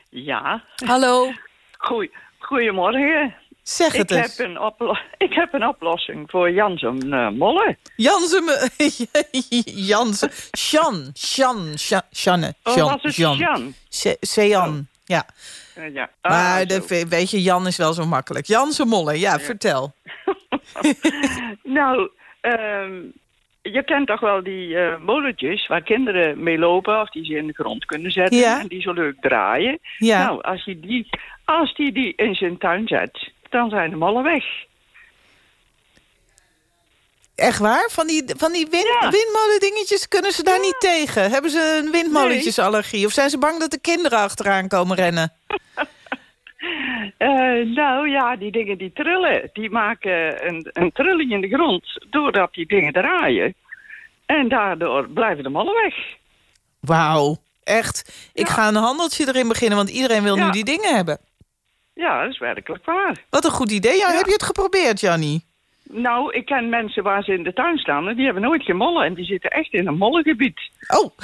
Ja. Hallo. Goeie, goedemorgen. Zeg het ik eens. Heb een ik heb een oplossing voor Jan zijn eh, molle. Jansen, me- Jansen, Sjan, Sjan, Sjan, Sjanne, Oh, Sjan, was het Jan. Sjan? Sejan, ja. Eh, ja. Maar Ah, de, weet je, Jan is wel zo makkelijk. Janse Molle, ja, vertel. Nou, ehm, je kent toch wel die eh molletjes waar kinderen mee lopen... of die ze in de grond kunnen zetten Ja. en die zo leuk draaien. Ja. Nou, als hij die, als die, die in zijn tuin zet, dan zijn de mollen weg. Echt waar? Van die, van die wind, windmolendingetjes kunnen ze daar niet tegen? Hebben ze een windmolentjesallergie? Of zijn ze bang dat de kinderen achteraan komen rennen? Eh, nou ja, die dingen die trillen, die maken een, een trilling in de grond doordat die dingen draaien. En daardoor blijven de mollen weg. Wauw, echt. Ik ga een handeltje erin beginnen, want iedereen wil nu Ja. die dingen hebben. Ja, dat is werkelijk waar. Wat een goed idee. Ja, Heb je het geprobeerd, Jannie? Nou, ik ken mensen waar ze in de tuin staan en die hebben nooit geen mollen. En die zitten echt in een mollengebied. Oh.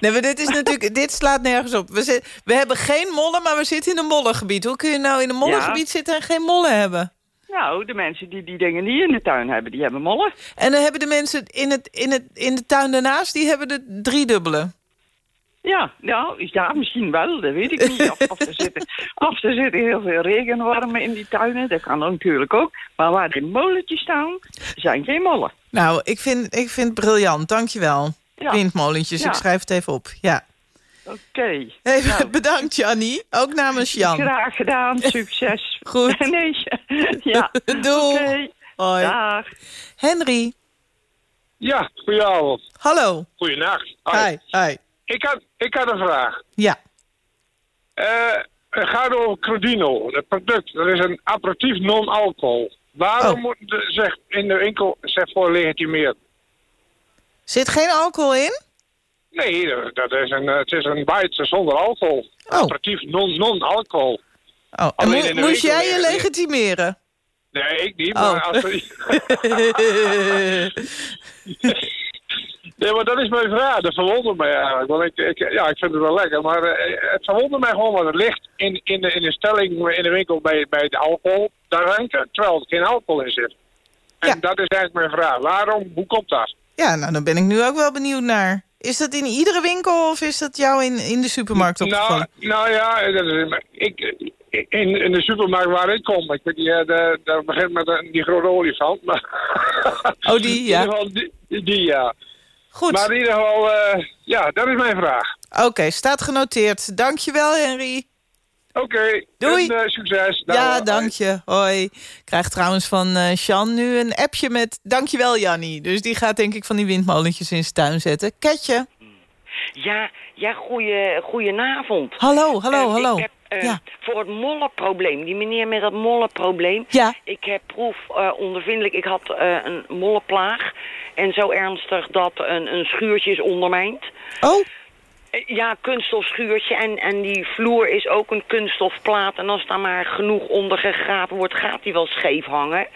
Nee, maar dit, is natuurlijk, dit slaat nergens op. We, zit- we hebben geen mollen, maar we zitten in een mollengebied. Hoe kun je nou in een mollengebied zitten en geen mollen hebben? Nou, de mensen die die dingen niet in de tuin hebben, die hebben mollen. En dan hebben de mensen in, het, in, het, in de tuin daarnaast, die hebben de driedubbele. Ja, nou, ja, misschien wel, dat weet ik niet. Of, of, er zitten, of er zitten heel veel regenwormen in die tuinen, dat kan natuurlijk ook. Maar waar die molletjes staan, zijn geen mollen. Nou, ik vind, ik vind het briljant. Dankjewel. Ja. Windmolentjes, Ja. ik schrijf het even op. Ja. Oké. Hey, Nou, Bedankt, Jannie. Ook namens Jan. Graag gedaan, succes. Goed. nee, ja. Oké. Hoi. Dag. Henry. Ja, goedenavond. Hallo. Goedenacht. Hi. Hi. Ik had, ik had een vraag. Ja. Eh, het gaat over Crodino, het product. Dat is een aperitief non-alcohol. Waarom Oh. moet de, zeg, in de winkel zeg voor legitimeerd? Zit geen alcohol in? Nee, dat- is een, het is een bite zonder alcohol. Aperitief non-. Oh, en Alleen mo- in de moest jij je legitimeren? Nee, ik niet, Oh. maar als Nee, maar dat is mijn vraag. Dat verwondert mij eigenlijk. Want ik, ik, ja, ik vind het wel lekker. Maar eh, het verwondert mij gewoon wat het ligt in, in, de, in de stelling in de winkel bij, bij de alcohol. Daar hangt, terwijl er geen alcohol in zit. En dat is eigenlijk mijn vraag. Waarom? Hoe komt dat? Ja, nou, dan ben ik nu ook wel benieuwd naar. Is dat in iedere winkel of is dat jou in, in de supermarkt opgevallen? Nou, nou ja, dat is, ik, in, in de supermarkt waar ik kom, ik weet niet, dat begint met een- die grote olifant. Maar Oh, die, ja. In ieder geval, die, die, ja. Goed. Maar in ieder geval, eh, ja, dat is mijn vraag. Oké, staat genoteerd. Dankjewel, Henry. Oké, Doei. en, eh, succes. ja, dank je. Hoi. Ik krijg trouwens van eh Sjan nu een appje met... Dankjewel, Jannie. Dus die gaat denk ik van die windmolentjes in zijn tuin zetten. Ketje. Ja, ja goeie, goedenavond. Hallo, hallo, hallo. Ik heb eh, Ja. voor het mollenprobleem, die meneer met dat mollenprobleem... Ja. Ik heb proef eh, ondervindelijk, ik had eh, een mollenplaag. En zo ernstig dat een, een schuurtje is ondermijnd. Oh. Ja, kunststofschuurtje. En, en die vloer is ook een kunststofplaat. En als daar maar genoeg onder gegraven wordt, gaat die wel scheef hangen.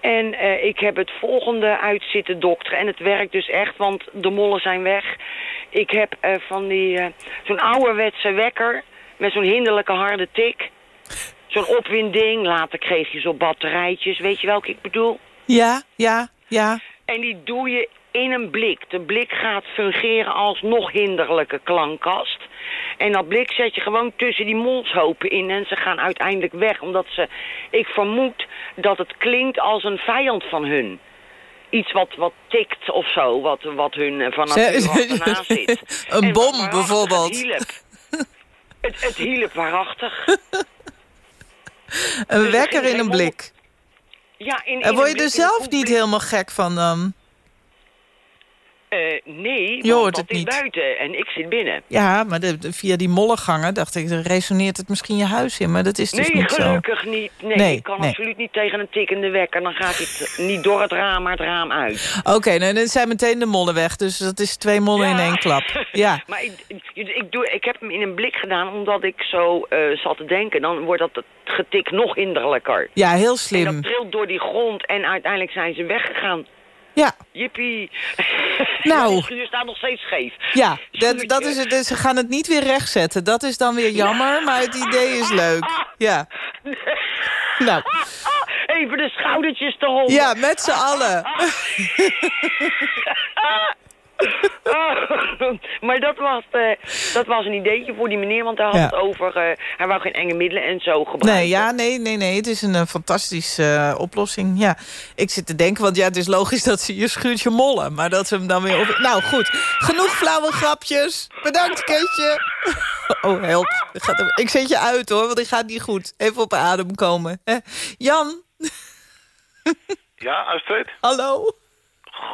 En ik heb het volgende uit zitten dokteren. En het werkt dus echt, want de mollen zijn weg. Ik heb van die eh, zo'n ouderwetse wekker met zo'n hinderlijke harde tik. Zo'n opwindding. Later kreeg je zo'n batterijtjes. Weet je welke ik bedoel? Ja, ja, ja. En die doe je in een blik. De blik gaat fungeren als nog hinderlijke klankkast. En dat blik zet je gewoon tussen die molshopen in. En ze gaan uiteindelijk weg. Omdat ze, ik vermoed dat het klinkt als een vijand van hun. Iets wat, wat tikt of zo. Wat, wat hun eh, van Ze- nature achterna zit. Een En bom bijvoorbeeld. Het hielp. Het, hielp waarachtig. Een Dus er wekker in een blik. Ja, in, En word je er zelf niet helemaal gek van dan? Eh, nee, want het dat is niet. buiten en ik zit binnen. Ja, maar de, de- via die mollengangen dacht ik, resoneert het misschien je huis in. Maar dat is dus nee, niet zo. gelukkig niet. Nee, Nee, ik kan nee. absoluut niet tegen een tikkende wekker. Dan gaat het niet door het raam, maar het raam uit. Oké, nou, dan zijn meteen de mollen weg. Dus dat is twee mollen in één klap. Ja. Maar ik, ik, ik, doe, ik heb hem in een blik gedaan omdat ik zo eh, zat te denken. Dan wordt dat het getik nog hinderlijker. ja, heel En slim. dat trilt door die grond en uiteindelijk zijn ze weggegaan. Ja. Jippie. Nou. Schuur staat nog steeds scheef. Ja, dat, dat is het. Dus ze gaan het niet weer rechtzetten. Dat is dan weer jammer, maar het idee is leuk. Ja. Nou, Even de schoudertjes te hollen. ja, met z'n allen. maar dat was, eh, dat was een ideetje voor die meneer, want hij had Ja. het over... eh, hij wou geen enge middelen en zo gebruiken. Nee, ja, nee, nee, nee. Het is een eh, fantastische oplossing. Ja, ik zit te denken, want ja, het is logisch dat ze je schuurtje mollen. Maar dat ze hem dan weer op... Nou, goed. Genoeg flauwe grapjes. Bedankt, Keetje. Oh, help. Ik ga er- Ik zet je uit, hoor, want ik gaat niet goed. Even op adem komen. hè. Jan, Ja, Astrid? hallo.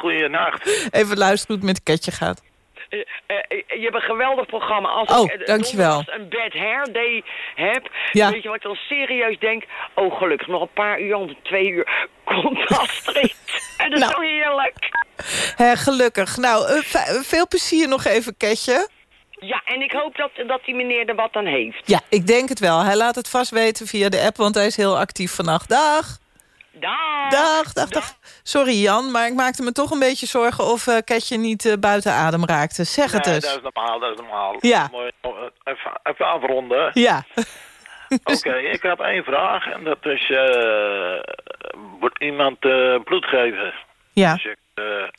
Goeienacht. Even luisteren hoe het met Ketje gaat. Eh, eh, je hebt een geweldig programma. Als Oh, ik eh, dankjewel. donderdags een bad hair day heb, Ja. weet je wat ik dan serieus denk? Oh, gelukkig, nog een paar uur, want twee uur komt Astrid. en dat is zo heerlijk. Hè, gelukkig. Nou, veel plezier nog even, Ketje. Ja, en ik hoop dat, dat die meneer er wat aan heeft. Ja, ik denk het wel. Hij laat het vast weten via de app, want hij is heel actief vannacht. Dag. Dag. Dag, dag, dag. Sorry Jan, maar ik maakte me toch een beetje zorgen of eh Ketje niet eh, buiten adem raakte. Zeg het nee, eens. dat is normaal, dat is normaal. Ja. Mooi, oh, eh, even, even afronden. Ja. Oké, ik heb één vraag en dat is... wordt iemand bloed geven? Ja. Dus ik,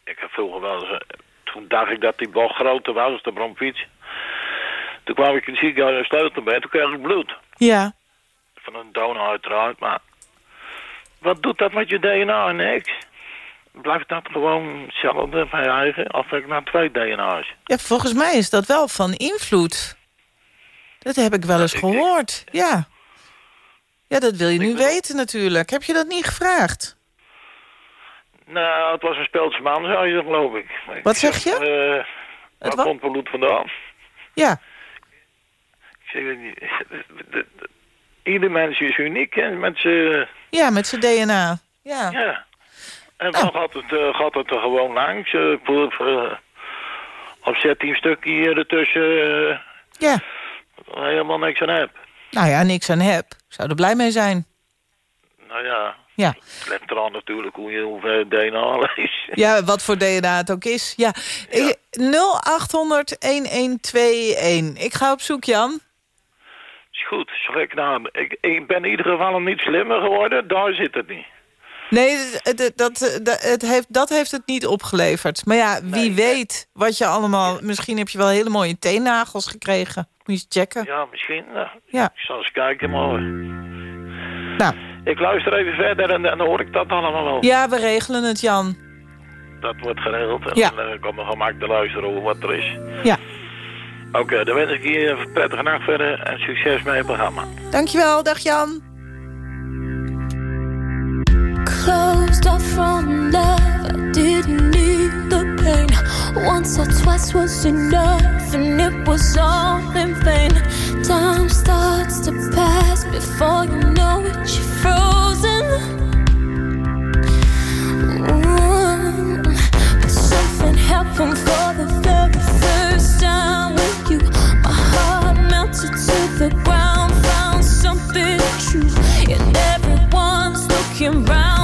ik heb vroeger wel eens... toen dacht ik dat die wel groter was, de bromfiets. Toen kwam ik in het ziekenhuis bij, toen kreeg ik bloed. Ja. Van een donor uiteraard, maar... Wat doet dat met je DNA? Niks. Blijft dat gewoon hetzelfde bij je eigen? Of heb ik nou twee DNA's? ja, volgens mij is dat wel van invloed. Dat heb ik wel eens gehoord. Ja. Ja, dat wil je nu weten natuurlijk. Heb je dat niet gevraagd? Nou, het was een speeltje man, zou je geloof ik. Wat zeg je? Het waar wa- komt bloed vandaan? Ja. Ik zeg, ieder mens is uniek en met z'n... Ja, met zijn DNA. Ja. Ja. En dan gaat het, eh, gaat het er gewoon langs. eh, voor, op 16 stukje hier ertussen. eh, Ja. helemaal niks aan heb. Nou ja, niks aan heb. Ik zou er blij mee zijn. Nou ja. Ja. Het ligt eraan natuurlijk hoe je hoeveel DNA is. Ja, wat voor DNA het ook is. Ja. Ik- 0800-1121. Ik ga op zoek, Jan. Is goed, schrik nou. Ik, ik ben in ieder geval niet slimmer geworden. Daar zit het niet. Nee, het, het- dat, dat, het heeft, dat heeft het niet opgeleverd. Maar ja, wie weet wat je allemaal... Misschien heb je wel hele mooie teennagels gekregen. Moet je eens checken. Ja, misschien. nou, Ja. Ik zal eens kijken, maar... Nou. Ik luister even verder en, en dan hoor ik dat allemaal wel. Ja, we regelen het, Jan. Dat wordt geregeld. En Ja. dan eh, kan men gemaakt te luisteren over wat er is. Ja. Oké, okay, dan wens ik je een prettige nacht verder en succes met je programma. Dankjewel, dag Jan. Closed off from love, I didn't need the pain. Once or twice was enough, and it was all in vain. Time starts to pass before you know it, you're frozen. Ooh, but something happened for looking round.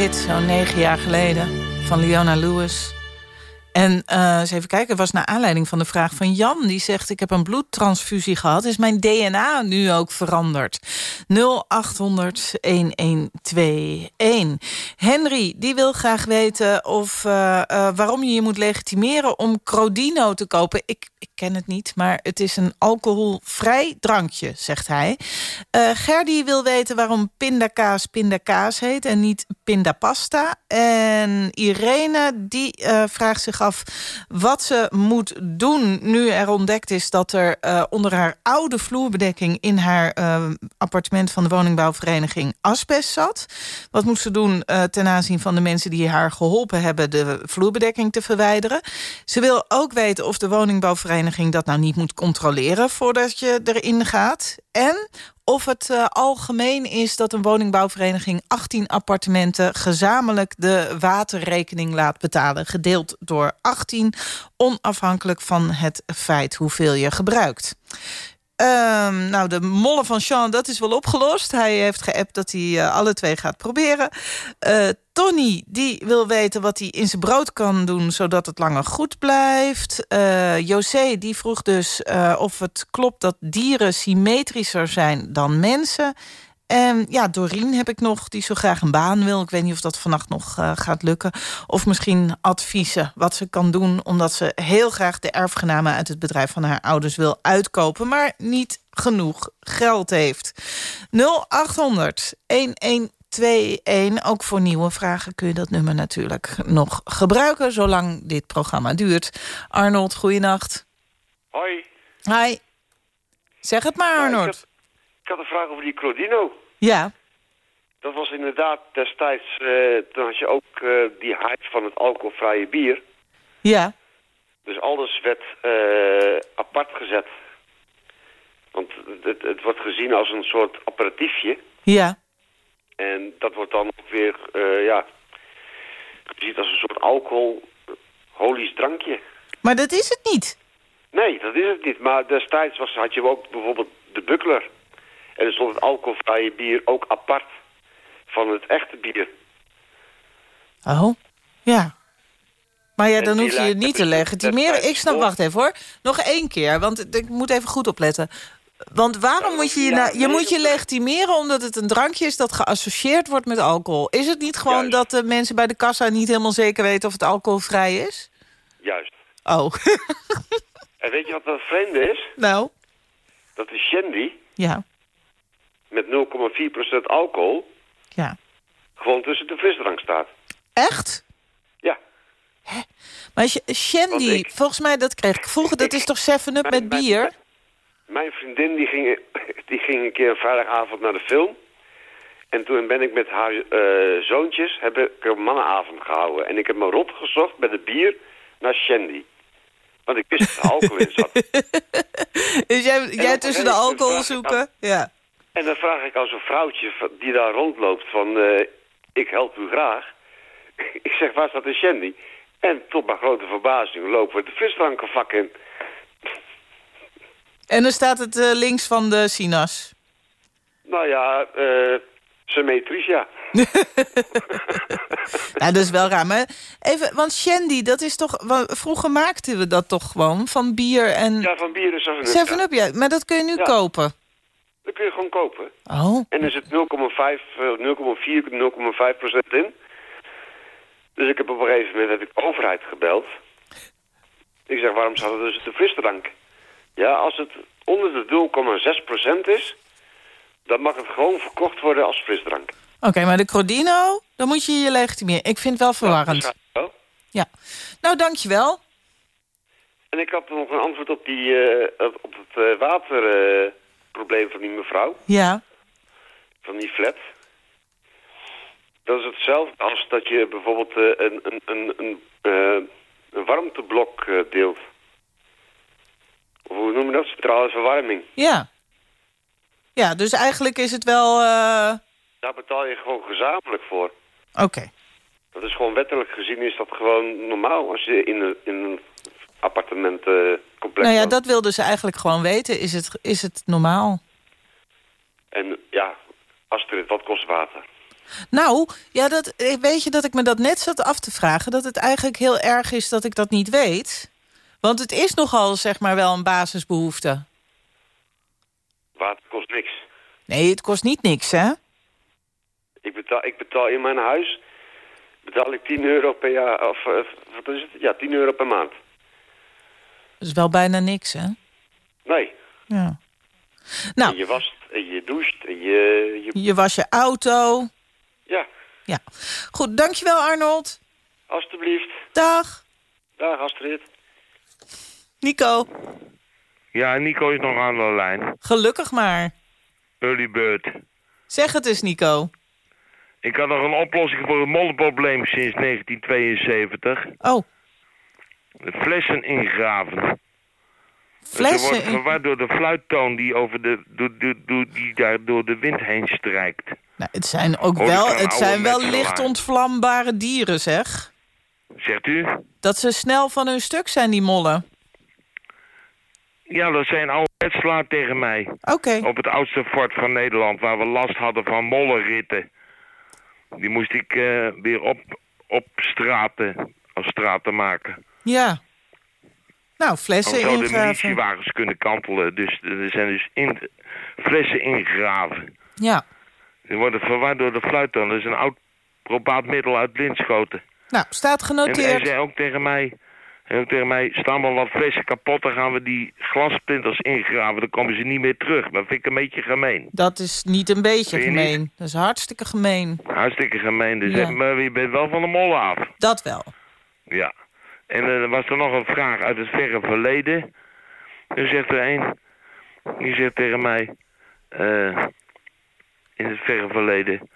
hit, zo'n negen jaar geleden, van Leona Lewis. En uh, eens even kijken, was naar aanleiding van de vraag van Jan. Die zegt, ik heb een bloedtransfusie gehad. Is mijn DNA nu ook veranderd? 0800-1121. Henry, die wil graag weten of, eh, eh, waarom je je moet legitimeren... om Crodino te kopen. Ik, ik ken het niet, maar het is een alcoholvrij drankje, zegt hij. Gerdy wil weten waarom pindakaas pindakaas heet... en niet pindapasta. En Irene, die vraagt zich wat ze moet doen... nu er ontdekt is dat er eh, onder haar oude vloerbedekking... in haar eh, appartement van de woningbouwvereniging asbest zat. Wat moet ze doen eh, ten aanzien van de mensen die haar geholpen hebben... de vloerbedekking te verwijderen? Ze wil ook weten of de woningbouwvereniging dat nou niet moet controleren... voordat je erin gaat. En of het uh, algemeen is dat een woningbouwvereniging 18 appartementen gezamenlijk de waterrekening laat betalen. Gedeeld door 18, onafhankelijk van het feit hoeveel je gebruikt. Um, nou, de mollen van Sean, dat is wel opgelost. Hij heeft geappt dat hij uh, alle twee gaat proberen. Uh, Tony, die wil weten wat hij in zijn brood kan doen... zodat het langer goed blijft. Uh, José, die vroeg dus of het klopt dat dieren symmetrischer zijn dan mensen. En ja, Doreen heb ik nog, die zo graag een baan wil. Ik weet niet of dat vannacht nog uh, gaat lukken. Of misschien adviezen wat ze kan doen... omdat ze heel graag de erfgenamen uit het bedrijf van haar ouders wil uitkopen... maar niet genoeg geld heeft. 0800 1121. Ook voor nieuwe vragen kun je dat nummer natuurlijk nog gebruiken... zolang dit programma duurt. Arnold, goeienacht. Hoi. Hi. Zeg het maar, Arnold. Ik had een vraag over die Crodino. Ja. Dat was inderdaad destijds, uh, toen had je ook uh, die hype van het alcoholvrije bier. Ja. Dus alles werd uh, apart gezet. Want het, het, wordt gezien als een soort aperitiefje. Ja. En dat wordt dan ook weer, ja, gezien als een soort alcoholholisch drankje. Maar dat is het niet. Nee, dat is het niet. Maar destijds was, had je ook bijvoorbeeld de buckler. En er stond het alcoholvrije bier ook apart van het echte bier. Oh, ja. Maar ja, dan hoef je je niet te legitimeren. Ik snap, wacht even hoor. Nog één keer, want ik moet even goed opletten. Want waarom moet je je... Nou, je moet je legitimeren omdat het een drankje is dat geassocieerd wordt met alcohol. Is het niet gewoon Juist. dat de mensen bij de kassa niet helemaal zeker weten of het alcoholvrij is? Juist. Oh. en weet je wat dat vreemde is? Nou? Dat de shandy Ja. Met 0,4% alcohol Ja. gewoon tussen de frisdrank staat. Echt? Ja. Maar sh- Shandy, volgens mij dat kreeg ik vroeger. Dat is toch 7-Up met bier? Mijn vriendin die ging, die ging een keer een vrijdagavond naar de film. En toen ben ik met haar eh, zoontjes heb ik een mannenavond gehouden. En ik heb me rot gezocht met het bier naar Shandy. Want ik wist dat er alcohol in zat. Dus jij, tussen de alcohol zoeken? Ja. En dan vraag ik als een vrouwtje die daar rondloopt van... eh, ik help u graag. ik zeg, waar staat de Shandy? En tot mijn grote verbazing lopen we de frisdrankenvak in. En dan staat het eh, links van de Sinas. Nou ja, eh symmetrisch, ja. Nou, dat is wel raar. Maar even, want Shandy, dat is toch... Vroeger maakten we dat toch gewoon, van bier en... Ja, van bier is 7-Up. 7-Up, ja. Maar dat kun je nu Ja. kopen. Kun je gewoon kopen. Oh. En er zit 0,5, eh, 0,4, 0,5 procent in. Dus ik heb op een gegeven moment heb ik de overheid gebeld. Ik zeg, waarom staat het dus de frisdrank? Ja, als het onder de 0,6 procent is... dan mag het gewoon verkocht worden als frisdrank. Oké, maar de Crodino, dan moet je je legitimeren. Ik vind het wel verwarrend. Wel. Ja. Nou, dankjewel. En ik had nog een antwoord op, die, eh, op het eh, waterprobleem van die mevrouw. Ja. van die flat. Dat is hetzelfde als dat je bijvoorbeeld eh, een, een, een, een, eh, een warmteblok eh, deelt. Of hoe noem je dat? Centrale verwarming. Ja. Ja, dus eigenlijk is het wel... Daar betaal je gewoon gezamenlijk voor. Oké. Dat is gewoon wettelijk gezien is dat gewoon normaal als je in een, in een appartementencomplex Nou ja, dat wilden ze eigenlijk gewoon weten. Is het, is het normaal? En ja, Astrid, wat kost water? Nou, ja, dat, eh, weet je dat ik me dat net zat af te vragen... dat het eigenlijk heel erg is dat ik dat niet weet. Want het is nogal, zeg maar, wel een basisbehoefte. Water kost niks. Nee, het kost niet niks, hè? Ik betaal, ik betaal in mijn huis betaal ik 10 euro per jaar, of eh, wat is het? Ja, 10 euro per maand. Dat is wel bijna niks, hè? Nee. Ja. Nou. En je wast en je doucht en je... je Je was je auto. ja, Ja. Goed, dankjewel Arnold. alstublieft. Dag. Dag Astrid. Nico, Ja, Nico is nog aan de lijn. gelukkig maar. Early bird. Zeg het eens, Nico. Ik had nog een oplossing voor het mollenprobleem sinds 1972. Oh. Flessen ingraven. Flessen Ze worden in- verward door de fluittoon die, over de, door, door, door- die daar door de wind heen strijkt. Nou, het zijn ook Oh, wel, het zijn wel metselaar. licht ontvlambare dieren, zeg. Zegt u? Dat ze snel van hun stuk zijn, die mollen. Ja, dat zijn oude metselaar tegen mij. Oké. Op het oudste fort van Nederland, waar we last hadden van mollenritten. Die moest ik eh, weer op, op straten, als straten maken. Ja. Nou, flessen Om zo de ingraven. munitiewagens kunnen kantelen. Dus er zijn dus in, flessen ingegraven. Ja. Die worden verward door de fluittoon. Dat is een oud probaat middel uit Linschoten. Nou, staat En genoteerd. hij zei ook tegen mij... Hij ook tegen mij, staan maar wat flessen kapot, dan gaan we die glasplinters ingraven. Dan komen ze niet meer terug. Dat vind ik een beetje gemeen. Dat is niet een beetje niet? gemeen. Dat is hartstikke gemeen. Hartstikke gemeen. Dus, Ja. eh, Maar je bent wel van de molen af. Dat wel. Ja. En er was er nog een vraag uit het verre verleden. Nu zegt er een, die zegt tegen mij, eh, in het verre verleden,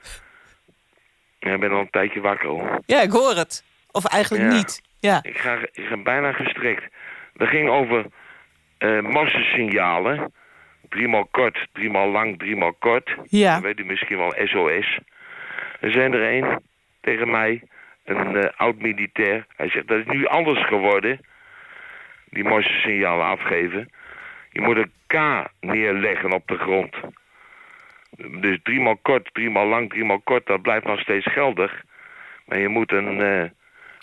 ik ben al een tijdje wakker hoor. Ja, ik hoor het. Of eigenlijk Ja. niet. Ja. Ik ga, ik ga bijna gestrekt. Dat ging over eh massensignalen. Driemaal kort, driemaal lang, driemaal kort. Ja. Dan weet u misschien wel SOS. Er zijn er een tegen mij, een eh, oud-militair. Hij zegt, dat is nu anders geworden. Die massensignalen afgeven. Je moet een K neerleggen op de grond. Dus driemaal kort, driemaal lang, driemaal kort, dat blijft nog steeds geldig. Maar je moet een, eh,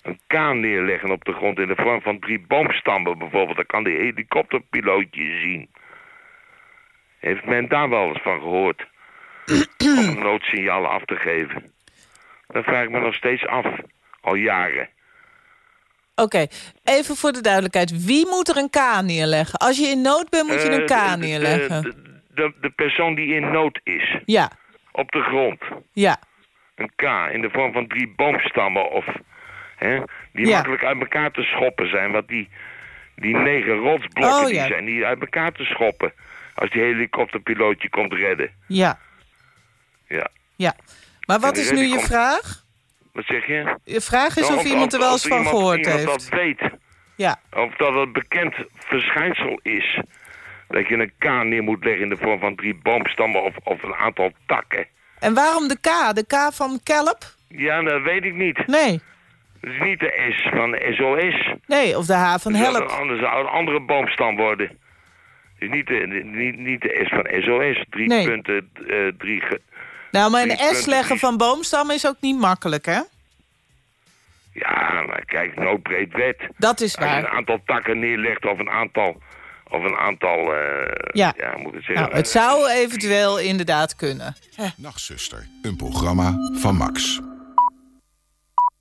een K neerleggen op de grond in de vorm van drie boomstammen bijvoorbeeld. Dan kan die helikopterpilootje zien. Heeft men daar wel eens van gehoord? Om noodsignalen af te geven. Dat vraag ik me nog steeds af. Al jaren. Oké, even voor de duidelijkheid. Wie moet er een K neerleggen? Als je in nood bent, moet je een Eh, K neerleggen. De, de, de persoon die in nood is. Ja, Op de grond. ja. Een K in de vorm van drie boomstammen of... Hè, die Ja. makkelijk uit elkaar te schoppen zijn. Want die, die negen rotsblokken Oh, die ja. zijn die uit elkaar te schoppen. Als die helikopterpilootje komt redden. Ja, Ja. ja. Maar wat is nu je komt- vraag? Wat zeg je? Je vraag is Nou, of iemand er wel eens van iemand, gehoord iemand heeft. dat weet. Ja. Of dat het bekend verschijnsel is. Dat je een K neer moet leggen in de vorm van drie boomstammen of, of een aantal takken. En waarom de K? De K van kelp? Ja, dat weet ik niet. Nee. Het is niet de S van SOS. Nee, of de H van dat help. een- Anders zou het een andere boomstam worden. Het is niet de, niet, niet de S van SOS. Drie Nee. punten, eh, drie... Nou, maar een S leggen van boomstammen is ook niet makkelijk, hè? Ja, maar kijk, noodbreed wet. Dat is Als je waar. een aantal takken neerlegt of een aantal... Of een aantal... eh, Ja. ja, moet ik het zeggen. Nou, het zou eventueel inderdaad kunnen. Nachtzuster, een programma van Max.